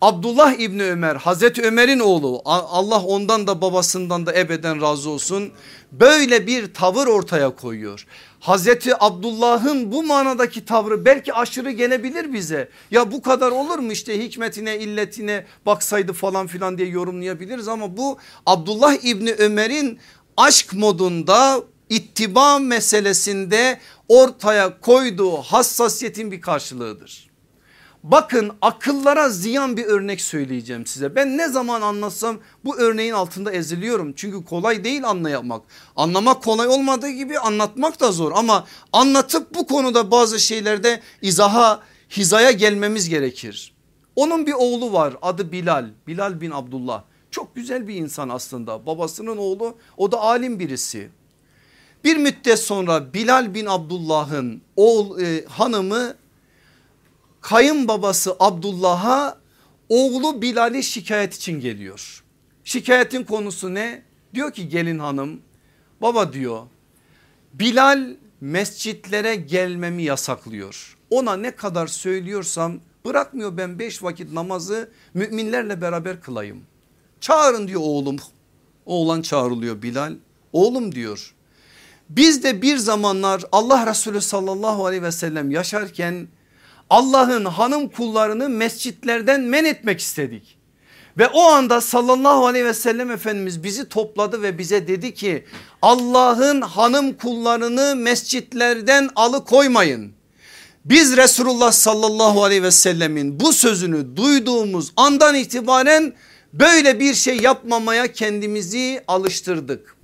Abdullah İbni Ömer Hazreti Ömer'in oğlu Allah ondan da babasından da ebeden razı olsun böyle bir tavır ortaya koyuyor. Hazreti Abdullah'ın bu manadaki tavrı belki aşırı gelebilir bize. Ya bu kadar olur mu işte hikmetine illetine baksaydı falan filan diye yorumlayabiliriz ama bu Abdullah İbni Ömer'in aşk modunda ittiba meselesinde ortaya koyduğu hassasiyetin bir karşılığıdır. Bakın akıllara ziyan bir örnek söyleyeceğim size. Ben ne zaman anlatsam bu örneğin altında eziliyorum. Çünkü kolay değil anlayamak. Anlamak kolay olmadığı gibi anlatmak da zor. Ama anlatıp bu konuda bazı şeylerde izaha hizaya gelmemiz gerekir. Onun bir oğlu var adı Bilal. Bilal bin Abdullah. Çok güzel bir insan aslında. Babasının oğlu o da alim birisi. Bir müddet sonra Bilal bin Abdullah'ın oğul e, hanımı kayınbabası Abdullah'a oğlu Bilal'i şikayet için geliyor. Şikayetin konusu ne? Diyor ki gelin hanım baba diyor Bilal mescitlere gelmemi yasaklıyor. Ona ne kadar söylüyorsam bırakmıyor ben beş vakit namazı müminlerle beraber kılayım. Çağırın diyor oğlum. Oğlan çağrılıyor Bilal. Oğlum diyor biz de bir zamanlar Allah Resulü sallallahu aleyhi ve sellem yaşarken Allah'ın hanım kullarını mescitlerden men etmek istedik. Ve o anda sallallahu aleyhi ve sellem Efendimiz bizi topladı ve bize dedi ki Allah'ın hanım kullarını mescitlerden alıkoymayın. Biz Resulullah sallallahu aleyhi ve sellemin bu sözünü duyduğumuz andan itibaren böyle bir şey yapmamaya kendimizi alıştırdık.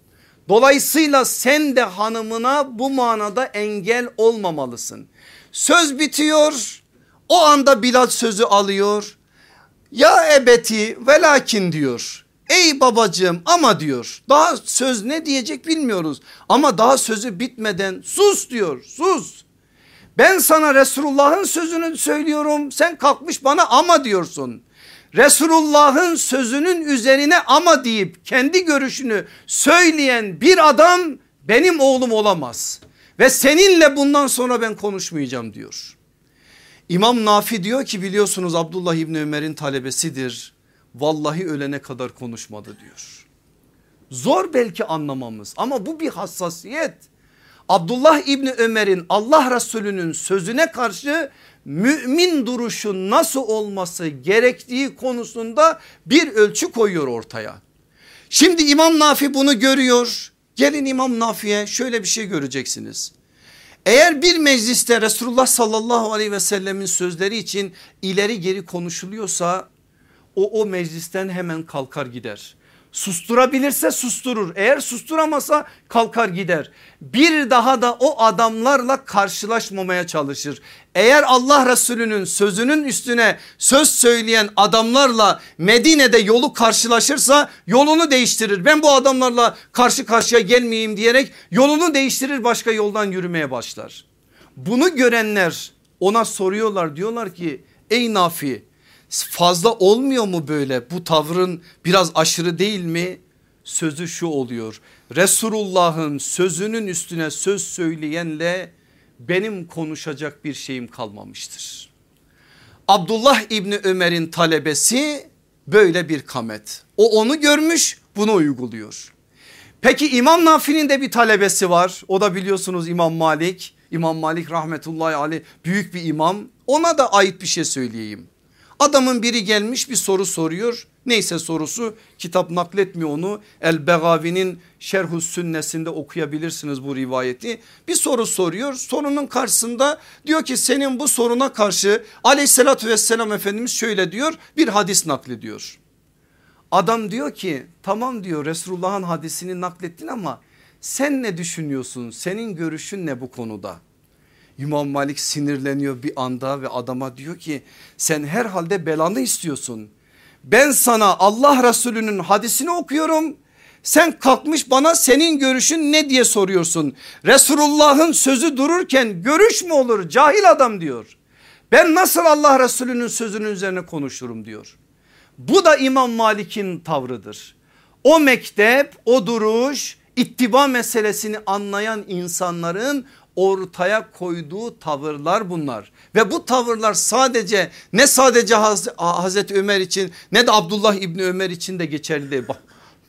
Dolayısıyla sen de hanımına bu manada engel olmamalısın. Söz bitiyor o anda Bilal sözü alıyor. Ya ebeti velakin diyor. Ey babacığım ama diyor daha söz ne diyecek bilmiyoruz ama daha sözü bitmeden sus diyor sus. Ben sana Resulullah'ın sözünü söylüyorum sen kalkmış bana ama diyorsun. Resulullah'ın sözünün üzerine ama deyip kendi görüşünü söyleyen bir adam benim oğlum olamaz. Ve seninle bundan sonra ben konuşmayacağım diyor. İmam Nafi diyor ki biliyorsunuz Abdullah İbni Ömer'in talebesidir. Vallahi ölene kadar konuşmadı diyor. Zor belki anlamamız ama bu bir hassasiyet. Abdullah İbni Ömer'in Allah Resulü'nün sözüne karşı mümin duruşun nasıl olması gerektiği konusunda bir ölçü koyuyor ortaya. Şimdi İmam Nafi bunu görüyor. Gelin İmam Nafi'ye şöyle bir şey göreceksiniz. Eğer bir mecliste Resulullah sallallahu aleyhi ve sellemin sözleri için ileri geri konuşuluyorsa o o meclisten hemen kalkar gider. Susturabilirse susturur. Eğer susturamasa kalkar gider. Bir daha da o adamlarla karşılaşmamaya çalışır. Eğer Allah Resulü'nün sözünün üstüne söz söyleyen adamlarla Medine'de yolu karşılaşırsa yolunu değiştirir. Ben bu adamlarla karşı karşıya gelmeyeyim diyerek yolunu değiştirir başka yoldan yürümeye başlar. Bunu görenler ona soruyorlar diyorlar ki ey Nafi fazla olmuyor mu böyle bu tavrın biraz aşırı değil mi? Sözü şu oluyor Resulullah'ın sözünün üstüne söz söyleyenle benim konuşacak bir şeyim kalmamıştır. Abdullah İbni Ömer'in talebesi böyle bir kamet. O onu görmüş bunu uyguluyor. Peki İmam Nafi'nin de bir talebesi var. O da biliyorsunuz İmam Malik. İmam Malik rahmetullahi aleyh büyük bir imam. Ona da ait bir şey söyleyeyim. Adamın biri gelmiş bir soru soruyor. Neyse sorusu kitap nakletmiyor onu. El Begavi'nin Şerhus Sünnesinde okuyabilirsiniz bu rivayeti. Bir soru soruyor. Sorunun karşısında diyor ki senin bu soruna karşı aleyhissalatü vesselam Efendimiz şöyle diyor bir hadis naklediyor. Adam diyor ki tamam diyor Resulullah'ın hadisini naklettin ama sen ne düşünüyorsun? Senin görüşün ne bu konuda? İmam Malik sinirleniyor bir anda ve adama diyor ki sen herhalde belanı istiyorsun. Ben sana Allah Resulü'nün hadisini okuyorum. Sen kalkmış bana senin görüşün ne diye soruyorsun. Resulullah'ın sözü dururken görüş mü olur cahil adam diyor. Ben nasıl Allah Resulü'nün sözünün üzerine konuşurum diyor. Bu da İmam Malik'in tavrıdır. O mektep o duruş ittiba meselesini anlayan insanların ortaya koyduğu tavırlar bunlar. Ve bu tavırlar sadece ne sadece Haz Hazreti Ömer için ne de Abdullah İbni Ömer için de geçerli değil.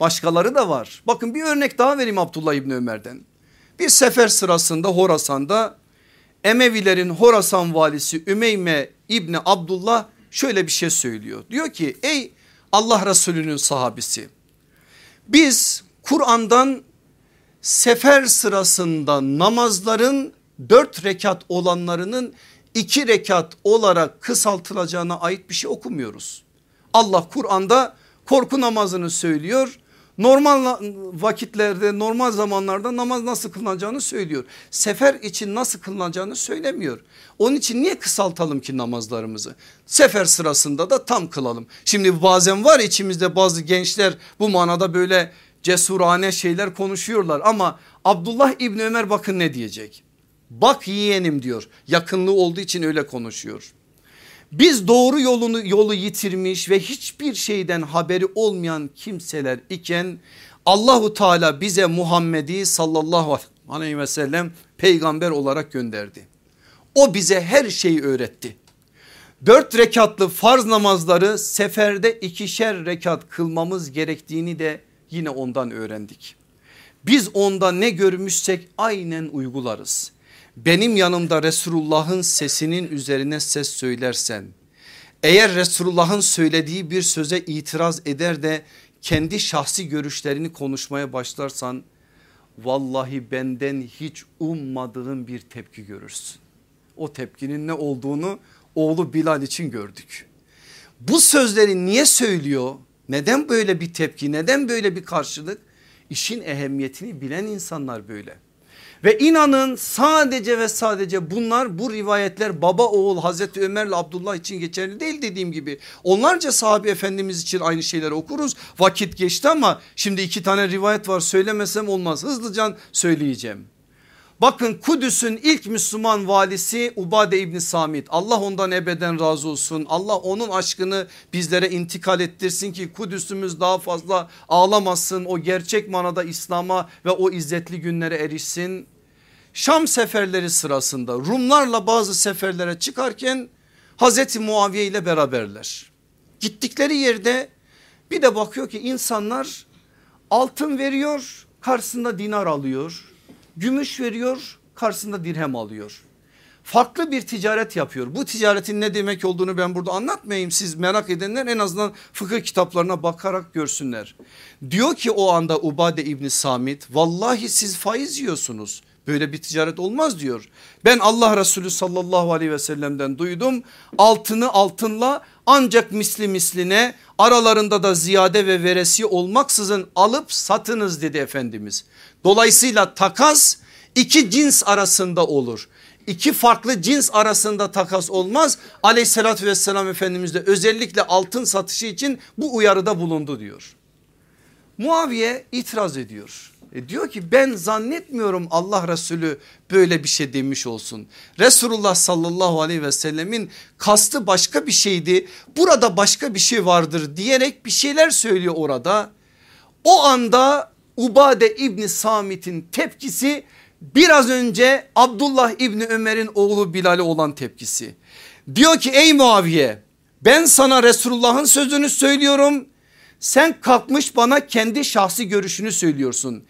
Başkaları da var. Bakın bir örnek daha vereyim Abdullah İbni Ömer'den. Bir sefer sırasında Horasan'da Emevilerin Horasan valisi Ümeyme İbni Abdullah şöyle bir şey söylüyor. Diyor ki ey Allah Resulü'nün sahabisi biz Kur'an'dan sefer sırasında namazların dört rekat olanlarının iki rekat olarak kısaltılacağına ait bir şey okumuyoruz. Allah Kur'an'da korku namazını söylüyor. Normal vakitlerde normal zamanlarda namaz nasıl kılınacağını söylüyor. Sefer için nasıl kılınacağını söylemiyor. Onun için niye kısaltalım ki namazlarımızı? Sefer sırasında da tam kılalım. Şimdi bazen var içimizde bazı gençler bu manada böyle cesurane şeyler konuşuyorlar ama Abdullah İbni Ömer bakın ne diyecek. Bak yeğenim diyor yakınlığı olduğu için öyle konuşuyor. Biz doğru yolunu yolu yitirmiş ve hiçbir şeyden haberi olmayan kimseler iken Allahu Teala bize Muhammed'i sallallahu aleyhi ve sellem peygamber olarak gönderdi. O bize her şeyi öğretti. Dört rekatlı farz namazları seferde ikişer rekat kılmamız gerektiğini de yine ondan öğrendik. Biz onda ne görmüşsek aynen uygularız. Benim yanımda Resulullah'ın sesinin üzerine ses söylersen eğer Resulullah'ın söylediği bir söze itiraz eder de kendi şahsi görüşlerini konuşmaya başlarsan vallahi benden hiç ummadığın bir tepki görürsün. O tepkinin ne olduğunu oğlu Bilal için gördük. Bu sözleri niye söylüyor? Neden böyle bir tepki neden böyle bir karşılık? İşin ehemmiyetini bilen insanlar böyle. Ve inanın sadece ve sadece bunlar bu rivayetler baba oğul Hazreti Ömer ile Abdullah için geçerli değil dediğim gibi. Onlarca sahabe efendimiz için aynı şeyleri okuruz. Vakit geçti ama şimdi iki tane rivayet var söylemesem olmaz. Hızlıca söyleyeceğim. Bakın Kudüs'ün ilk Müslüman valisi Ubade İbni Samit Allah ondan ebeden razı olsun Allah onun aşkını bizlere intikal ettirsin ki Kudüs'ümüz daha fazla ağlamasın o gerçek manada İslam'a ve o izzetli günlere erişsin. Şam seferleri sırasında Rumlarla bazı seferlere çıkarken Hazreti Muaviye ile beraberler. Gittikleri yerde bir de bakıyor ki insanlar altın veriyor karşısında dinar alıyor gümüş veriyor karşısında dirhem alıyor. Farklı bir ticaret yapıyor. Bu ticaretin ne demek olduğunu ben burada anlatmayayım. Siz merak edenler en azından fıkıh kitaplarına bakarak görsünler. Diyor ki o anda Ubade İbni Samit vallahi siz faiz yiyorsunuz. Böyle bir ticaret olmaz diyor. Ben Allah Resulü sallallahu aleyhi ve sellem'den duydum. Altını altınla ancak misli misline aralarında da ziyade ve veresi olmaksızın alıp satınız dedi Efendimiz. Dolayısıyla takas iki cins arasında olur. İki farklı cins arasında takas olmaz. Aleyhissalatü vesselam Efendimiz de özellikle altın satışı için bu uyarıda bulundu diyor. Muaviye itiraz ediyor. E diyor ki ben zannetmiyorum Allah Resulü böyle bir şey demiş olsun. Resulullah sallallahu aleyhi ve sellemin kastı başka bir şeydi. Burada başka bir şey vardır diyerek bir şeyler söylüyor orada. O anda Ubade İbni Samit'in tepkisi biraz önce Abdullah İbni Ömer'in oğlu Bilal'e olan tepkisi. Diyor ki ey Muaviye ben sana Resulullah'ın sözünü söylüyorum. Sen kalkmış bana kendi şahsi görüşünü söylüyorsun.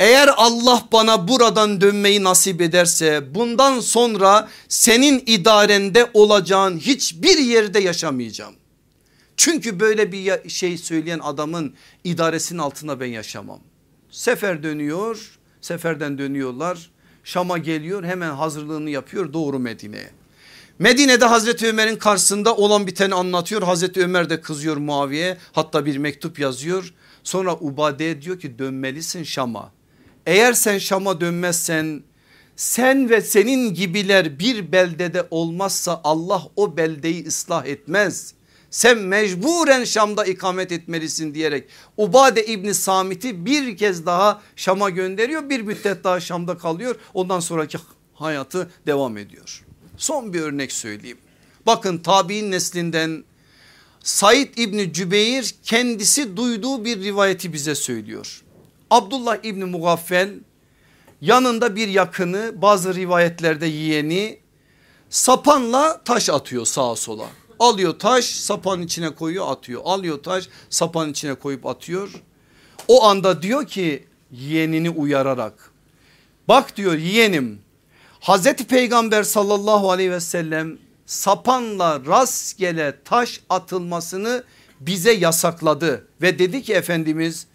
Eğer Allah bana buradan dönmeyi nasip ederse bundan sonra senin idarende olacağın hiçbir yerde yaşamayacağım. Çünkü böyle bir şey söyleyen adamın idaresinin altında ben yaşamam. Sefer dönüyor seferden dönüyorlar Şam'a geliyor hemen hazırlığını yapıyor doğru Medine'ye. Medine'de Hazreti Ömer'in karşısında olan biteni anlatıyor. Hazreti Ömer de kızıyor Muaviye hatta bir mektup yazıyor. Sonra Ubade'ye diyor ki dönmelisin Şam'a. Eğer sen Şam'a dönmezsen sen ve senin gibiler bir beldede olmazsa Allah o beldeyi ıslah etmez. Sen mecburen Şam'da ikamet etmelisin diyerek Ubade İbni Samit'i bir kez daha Şam'a gönderiyor. Bir müddet daha Şam'da kalıyor. Ondan sonraki hayatı devam ediyor. Son bir örnek söyleyeyim. Bakın tabi'in neslinden Said İbni Cübeyr kendisi duyduğu bir rivayeti bize söylüyor. Abdullah İbni Mugaffel yanında bir yakını bazı rivayetlerde yeğeni sapanla taş atıyor sağa sola. Alıyor taş sapanın içine koyuyor atıyor. Alıyor taş sapanın içine koyup atıyor. O anda diyor ki yeğenini uyararak bak diyor yeğenim Hazreti Peygamber sallallahu aleyhi ve sellem sapanla rastgele taş atılmasını bize yasakladı ve dedi ki Efendimiz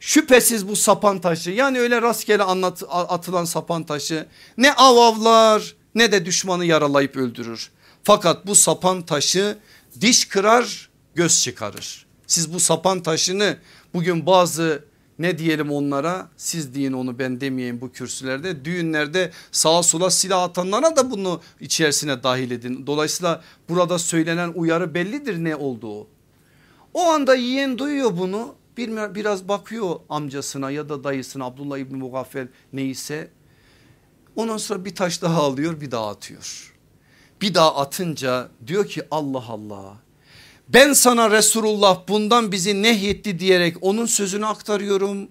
şüphesiz bu sapan taşı yani öyle rastgele anlat, atılan sapan taşı ne avavlar ne de düşmanı yaralayıp öldürür. Fakat bu sapan taşı diş kırar göz çıkarır. Siz bu sapan taşını bugün bazı ne diyelim onlara siz deyin onu ben demeyeyim bu kürsülerde düğünlerde sağa sola silah atanlara da bunu içerisine dahil edin. Dolayısıyla burada söylenen uyarı bellidir ne olduğu. O anda yiyen duyuyor bunu bir, biraz bakıyor amcasına ya da dayısına Abdullah İbni Mugaffel neyse ondan sonra bir taş daha alıyor bir daha atıyor. Bir daha atınca diyor ki Allah Allah ben sana Resulullah bundan bizi nehyetti diyerek onun sözünü aktarıyorum.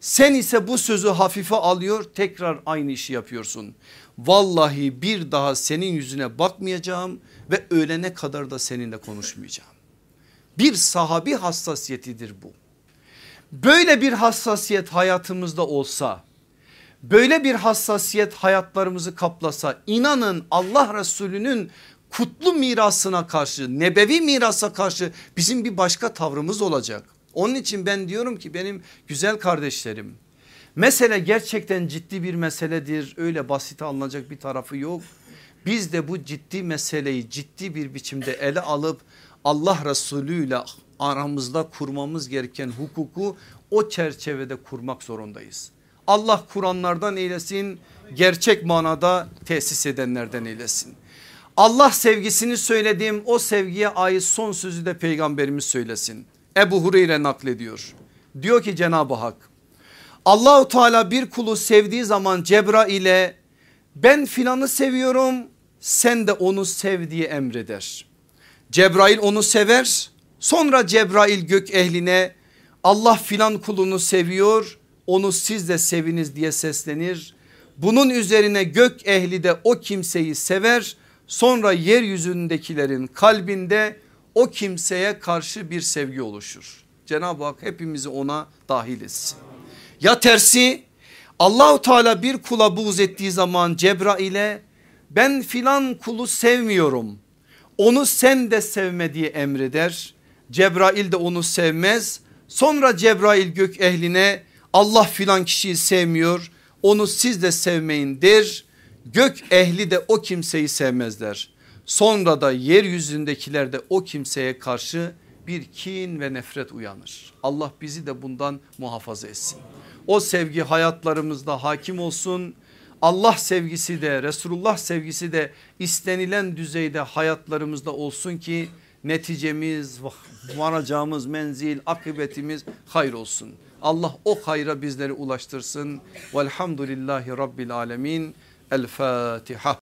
Sen ise bu sözü hafife alıyor tekrar aynı işi yapıyorsun. Vallahi bir daha senin yüzüne bakmayacağım ve ölene kadar da seninle konuşmayacağım. Bir sahabi hassasiyetidir bu. Böyle bir hassasiyet hayatımızda olsa böyle bir hassasiyet hayatlarımızı kaplasa inanın Allah Resulü'nün kutlu mirasına karşı nebevi mirasa karşı bizim bir başka tavrımız olacak. Onun için ben diyorum ki benim güzel kardeşlerim mesele gerçekten ciddi bir meseledir öyle basite alınacak bir tarafı yok. Biz de bu ciddi meseleyi ciddi bir biçimde ele alıp Allah Resulü ile aramızda kurmamız gereken hukuku o çerçevede kurmak zorundayız. Allah Kur'anlardan eylesin gerçek manada tesis edenlerden eylesin. Allah sevgisini söylediğim o sevgiye ait son sözü de peygamberimiz söylesin. Ebu Hureyre naklediyor. Diyor ki Cenab-ı Hak Allahu Teala bir kulu sevdiği zaman Cebrail'e ben filanı seviyorum sen de onu sev diye emreder. Cebrail onu sever sonra Cebrail gök ehline Allah filan kulunu seviyor onu siz de seviniz diye seslenir. Bunun üzerine gök ehli de o kimseyi sever sonra yeryüzündekilerin kalbinde o kimseye karşı bir sevgi oluşur. Cenab-ı Hak hepimizi ona dahil etsin. Ya tersi Allahu Teala bir kula buğz ettiği zaman Cebrail'e ben filan kulu sevmiyorum. Onu sen de sevme diye emreder. Cebrail de onu sevmez. Sonra Cebrail gök ehline Allah filan kişiyi sevmiyor. Onu siz de sevmeyin der. Gök ehli de o kimseyi sevmezler. Sonra da yeryüzündekiler de o kimseye karşı bir kin ve nefret uyanır. Allah bizi de bundan muhafaza etsin. O sevgi hayatlarımızda hakim olsun. Allah sevgisi de Resulullah sevgisi de istenilen düzeyde hayatlarımızda olsun ki neticemiz, varacağımız menzil, akıbetimiz hayır olsun. Allah o hayra bizleri ulaştırsın. Velhamdülillahi Rabbil Alemin. El Fatiha.